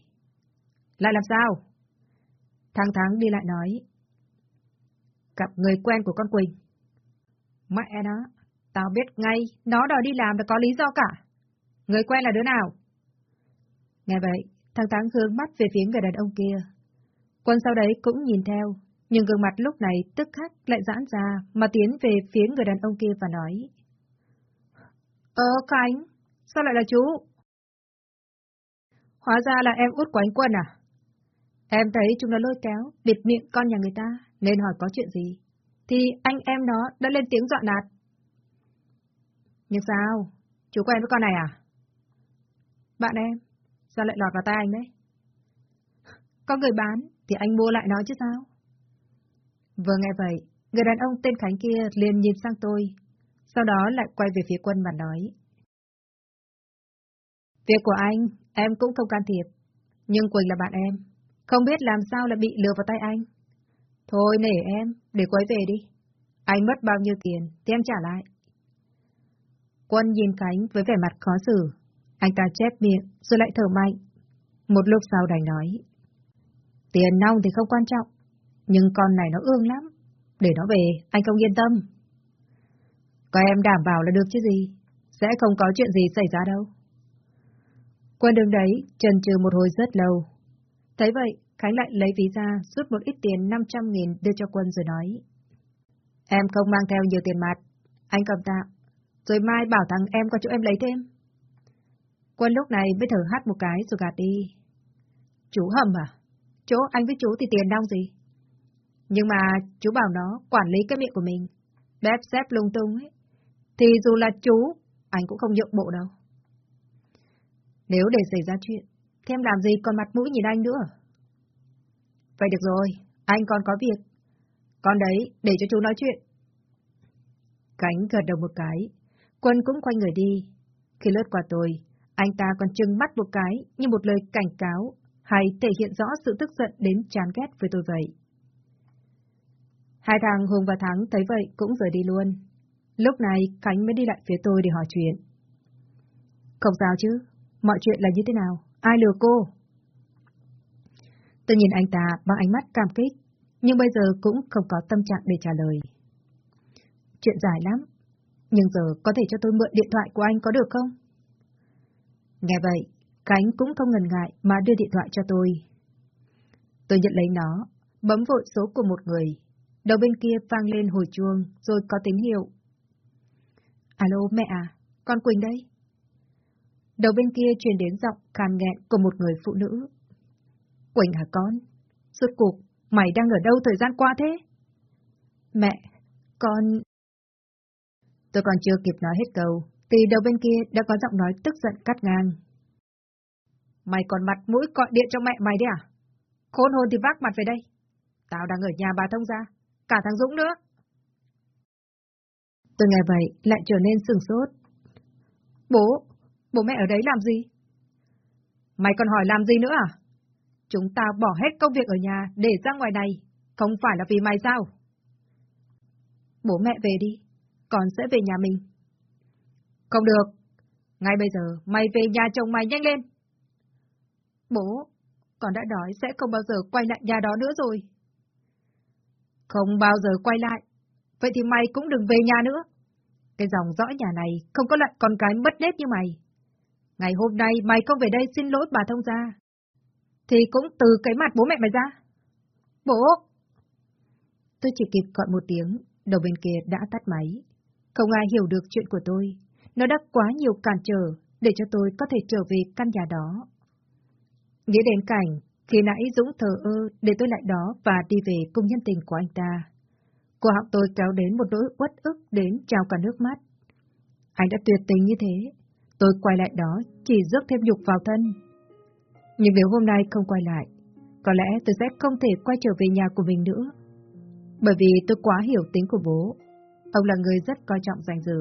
Speaker 2: Lại làm sao?
Speaker 1: Thằng Thắng đi lại nói.
Speaker 2: Gặp người quen của con Quỳnh. Mẹ nó, tao biết ngay, nó đòi đi làm là có lý do cả. Người quen là đứa nào?
Speaker 1: Nghe vậy, thằng Thắng hướng mắt về phía người đàn ông kia. Quân sau đấy cũng nhìn theo, nhưng gương mặt lúc này tức khắc lại giãn ra mà tiến về phía người đàn ông kia và nói.
Speaker 2: Ờ, Khánh, sao lại là chú? Hóa ra là em út của anh Quân à? Em thấy chúng nó lôi kéo, bịt miệng con nhà người ta, nên hỏi có chuyện gì. Thì anh em nó đã lên tiếng dọa nạt. Nhưng sao? Chú quen với con này à? Bạn em, sao lại lọt vào tay anh đấy? Có người bán, thì anh mua lại nó chứ sao?
Speaker 1: Vừa nghe vậy, người đàn ông tên Khánh kia liền nhìn sang tôi, sau đó lại quay về phía quân và nói. Việc của anh, em cũng không can thiệp, nhưng Quỳnh là bạn em, không biết làm sao lại bị lừa vào tay anh. Thôi nể em, để quay về đi. Anh mất bao nhiêu tiền thì em trả lại. Quân nhìn Khánh với vẻ mặt khó xử. Anh ta chép miệng rồi lại thở mạnh. Một lúc sau đành nói. Tiền nong thì không quan trọng, nhưng con này nó ương lắm. Để nó về, anh không yên tâm. Có em đảm bảo là được chứ gì, sẽ không có chuyện gì xảy ra đâu. Quân đứng đấy, trần trừ một hồi rất lâu. Thấy vậy, Khánh lại lấy ví ra, rút một ít tiền 500 nghìn đưa cho Quân rồi nói. Em không mang theo nhiều tiền mặt, anh cầm tạm, rồi mai bảo thằng em qua chỗ em lấy thêm. Quân lúc này mới thở hát một cái rồi gạt đi. Chú hầm à? Chỗ anh với chú thì tiền đong gì? Nhưng mà chú bảo nó quản lý cái miệng của mình, bếp xếp lung tung ấy, thì dù là chú, anh cũng không nhượng bộ đâu. Nếu để xảy ra chuyện, thì em làm gì còn mặt mũi nhìn anh nữa? Vậy được rồi, anh còn có việc. Con đấy, để cho chú nói chuyện. Cánh gật đầu một cái, quân cũng quay người đi. Khi lướt qua tôi, anh ta còn trừng mắt một cái như một lời cảnh cáo hay thể hiện rõ sự tức giận đến chán ghét với tôi vậy. Hai thằng Hùng và Thắng thấy vậy cũng rời đi luôn. Lúc này Khánh mới đi lại phía tôi để hỏi chuyện. Không sao chứ, mọi chuyện là như thế nào? Ai lừa cô? Tôi nhìn anh ta bằng ánh mắt cảm kích, nhưng bây giờ cũng không có tâm trạng để trả lời. Chuyện dài lắm, nhưng giờ có thể cho tôi mượn điện thoại của anh có được không? Nghe vậy, Khánh cũng không ngần ngại mà đưa điện thoại cho tôi. Tôi nhận lấy nó, bấm vội số của một người. Đầu bên kia vang lên hồi chuông, rồi có tín hiệu. Alo, mẹ à, con Quỳnh đây. Đầu bên kia truyền đến giọng khàn nghẹn của một người phụ nữ. Quỳnh hả con? Suốt cuộc, mày đang ở đâu thời gian qua thế? Mẹ, con... Tôi còn chưa kịp nói hết câu, thì đầu bên kia đã có giọng nói tức giận cắt ngang.
Speaker 2: Mày còn mặt mũi gọi điện cho mẹ mày đấy à? Khôn hồn thì vác mặt về đây. Tao đang ở nhà bà thông gia, cả thằng Dũng nữa.
Speaker 1: Tôi nghe vậy lại trở nên sừng sốt.
Speaker 2: Bố, bố mẹ ở đấy làm gì? Mày còn hỏi làm gì nữa à? Chúng ta bỏ hết công việc ở nhà để ra ngoài này, không phải là vì mày sao?
Speaker 1: Bố mẹ về đi, còn sẽ về nhà mình.
Speaker 2: Không được, ngay bây giờ mày về nhà chồng mày nhanh lên. Bố, con đã đói sẽ không bao giờ quay lại nhà đó nữa rồi. Không bao giờ quay lại. Vậy thì mày cũng đừng về nhà nữa. Cái dòng dõi nhà này không có lại con cái mất nết như mày. Ngày hôm nay mày không về đây xin lỗi bà thông gia. Thì cũng từ cái mặt bố mẹ mày ra. Bố!
Speaker 1: Tôi chỉ kịp gọi một tiếng, đầu bên kia đã tắt máy. Không ai hiểu được chuyện của tôi. Nó đã quá nhiều cản trở để cho tôi có thể trở về căn nhà đó. Nghĩ đến cảnh, khi nãy Dũng thờ ơ để tôi lại đó và đi về cung nhân tình của anh ta. Cô học tôi kéo đến một nỗi uất ức đến trao cả nước mắt. Anh đã tuyệt tình như thế, tôi quay lại đó chỉ rước thêm nhục vào thân. Nhưng nếu hôm nay không quay lại, có lẽ tôi sẽ không thể quay trở về nhà của mình nữa. Bởi vì tôi quá hiểu tính của bố. Ông là người rất coi trọng danh dự.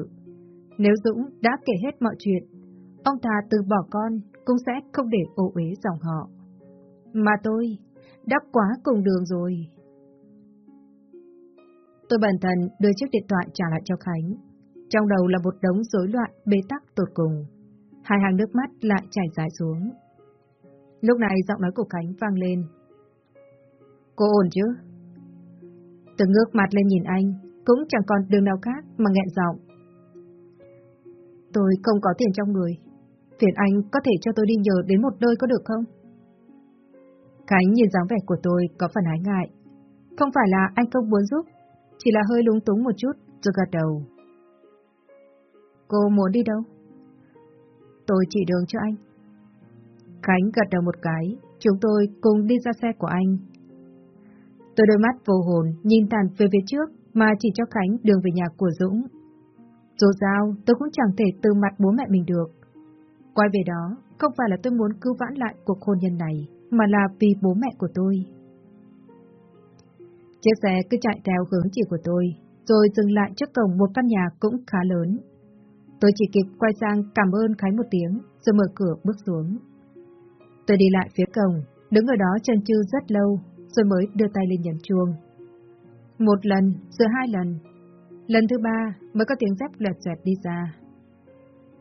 Speaker 1: Nếu Dũng đã kể hết mọi chuyện, ông ta từ bỏ con cũng sẽ không để ô uế dòng họ. Mà tôi đã quá cùng đường rồi. Tôi bần thần đưa chiếc điện thoại trả lại cho Khánh. Trong đầu là một đống rối loạn bế tắc tột cùng. Hai hàng nước mắt lại chảy dài xuống. Lúc này giọng nói của Khánh vang lên. Cô ổn chứ? Tôi ngước mặt lên nhìn anh, cũng chẳng còn đường nào khác mà nghẹn giọng. Tôi không có tiền trong người, phiền anh có thể cho tôi đi nhờ đến một nơi có được không? Khánh nhìn dáng vẻ của tôi có phần ái ngại. Không phải là anh không muốn giúp, chỉ là hơi lúng túng một chút rồi gật đầu. Cô muốn đi đâu? Tôi chỉ đường cho anh. Khánh gật đầu một cái, chúng tôi cùng đi ra xe của anh. Tôi đôi mắt vô hồn nhìn tàn về phía trước mà chỉ cho Khánh đường về nhà của Dũng. Dù sao, tôi cũng chẳng thể từ mặt bố mẹ mình được. Quay về đó, không phải là tôi muốn cứu vãn lại cuộc hôn nhân này, mà là vì bố mẹ của tôi. Chiếc xe cứ chạy theo hướng chỉ của tôi, rồi dừng lại trước cổng một căn nhà cũng khá lớn. Tôi chỉ kịp quay sang cảm ơn Khánh một tiếng, rồi mở cửa bước xuống. Tôi đi lại phía cổng, đứng ở đó chân chư rất lâu, rồi mới đưa tay lên nhấn chuông. Một lần, rồi hai lần. Lần thứ ba mới có tiếng dép lẹt dẹt đi ra.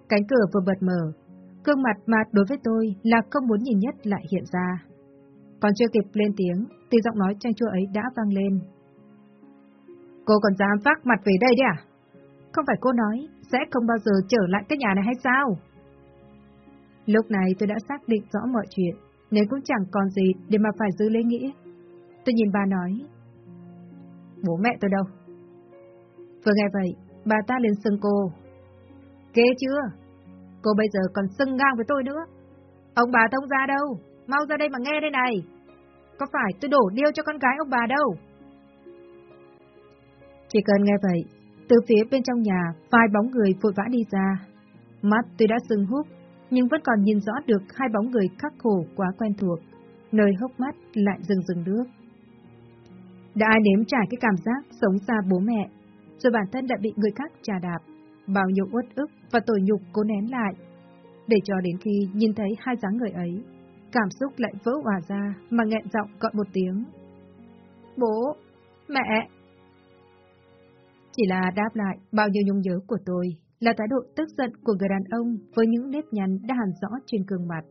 Speaker 1: Cánh cửa vừa bật mở, gương mặt mà đối với tôi là không muốn nhìn nhất lại hiện ra. Còn chưa kịp lên tiếng, thì giọng nói trang chua ấy đã vang lên. Cô còn dám phát mặt về đây đấy à? Không phải cô nói sẽ không bao giờ trở lại cái nhà này hay sao? Lúc này tôi đã xác định rõ mọi chuyện, nên cũng chẳng còn gì để mà phải giữ lấy nghĩa. Tôi nhìn bà nói. Bố mẹ tôi đâu? Vừa nghe vậy, bà ta lên xưng cô. Ghê chưa? Cô bây giờ còn xưng ngang với tôi nữa. Ông bà thông ra đâu? Mau ra đây mà nghe đây này. Có phải tôi đổ điêu cho con gái ông bà đâu? Chỉ cần nghe vậy, từ phía bên trong nhà, vài bóng người vội vã đi ra. Mắt tôi đã sưng húp, nhưng vẫn còn nhìn rõ được hai bóng người khắc khổ quá quen thuộc, nơi hốc mắt lại rừng rừng nước. Đã ai nếm trải cái cảm giác sống xa bố mẹ, rồi bản thân đã bị người khác trà đạp, bao nhiêu uất ức và tội nhục cố nén lại, để cho đến khi nhìn thấy hai dáng người ấy, cảm xúc lại vỡ hòa ra mà nghẹn giọng gọi một tiếng. Bố! Mẹ! Chỉ là đáp lại bao nhiêu nhung nhớ của tôi là thái độ tức giận của người đàn ông với những nếp nhăn đã hẳn rõ trên gương mặt.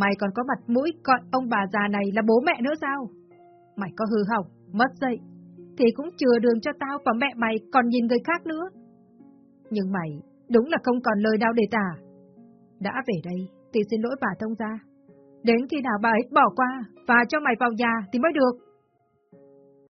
Speaker 1: Mày còn có mặt mũi gọi ông bà già này là bố mẹ nữa sao? Mày có hư hỏng, mất dậy, thì cũng chừa đường cho tao và mẹ mày còn nhìn người khác nữa. Nhưng mày đúng là không còn lời nào để tả. Đã về đây thì xin lỗi bà thông gia. Đến khi nào bà ấy bỏ qua và cho mày vào nhà thì mới được.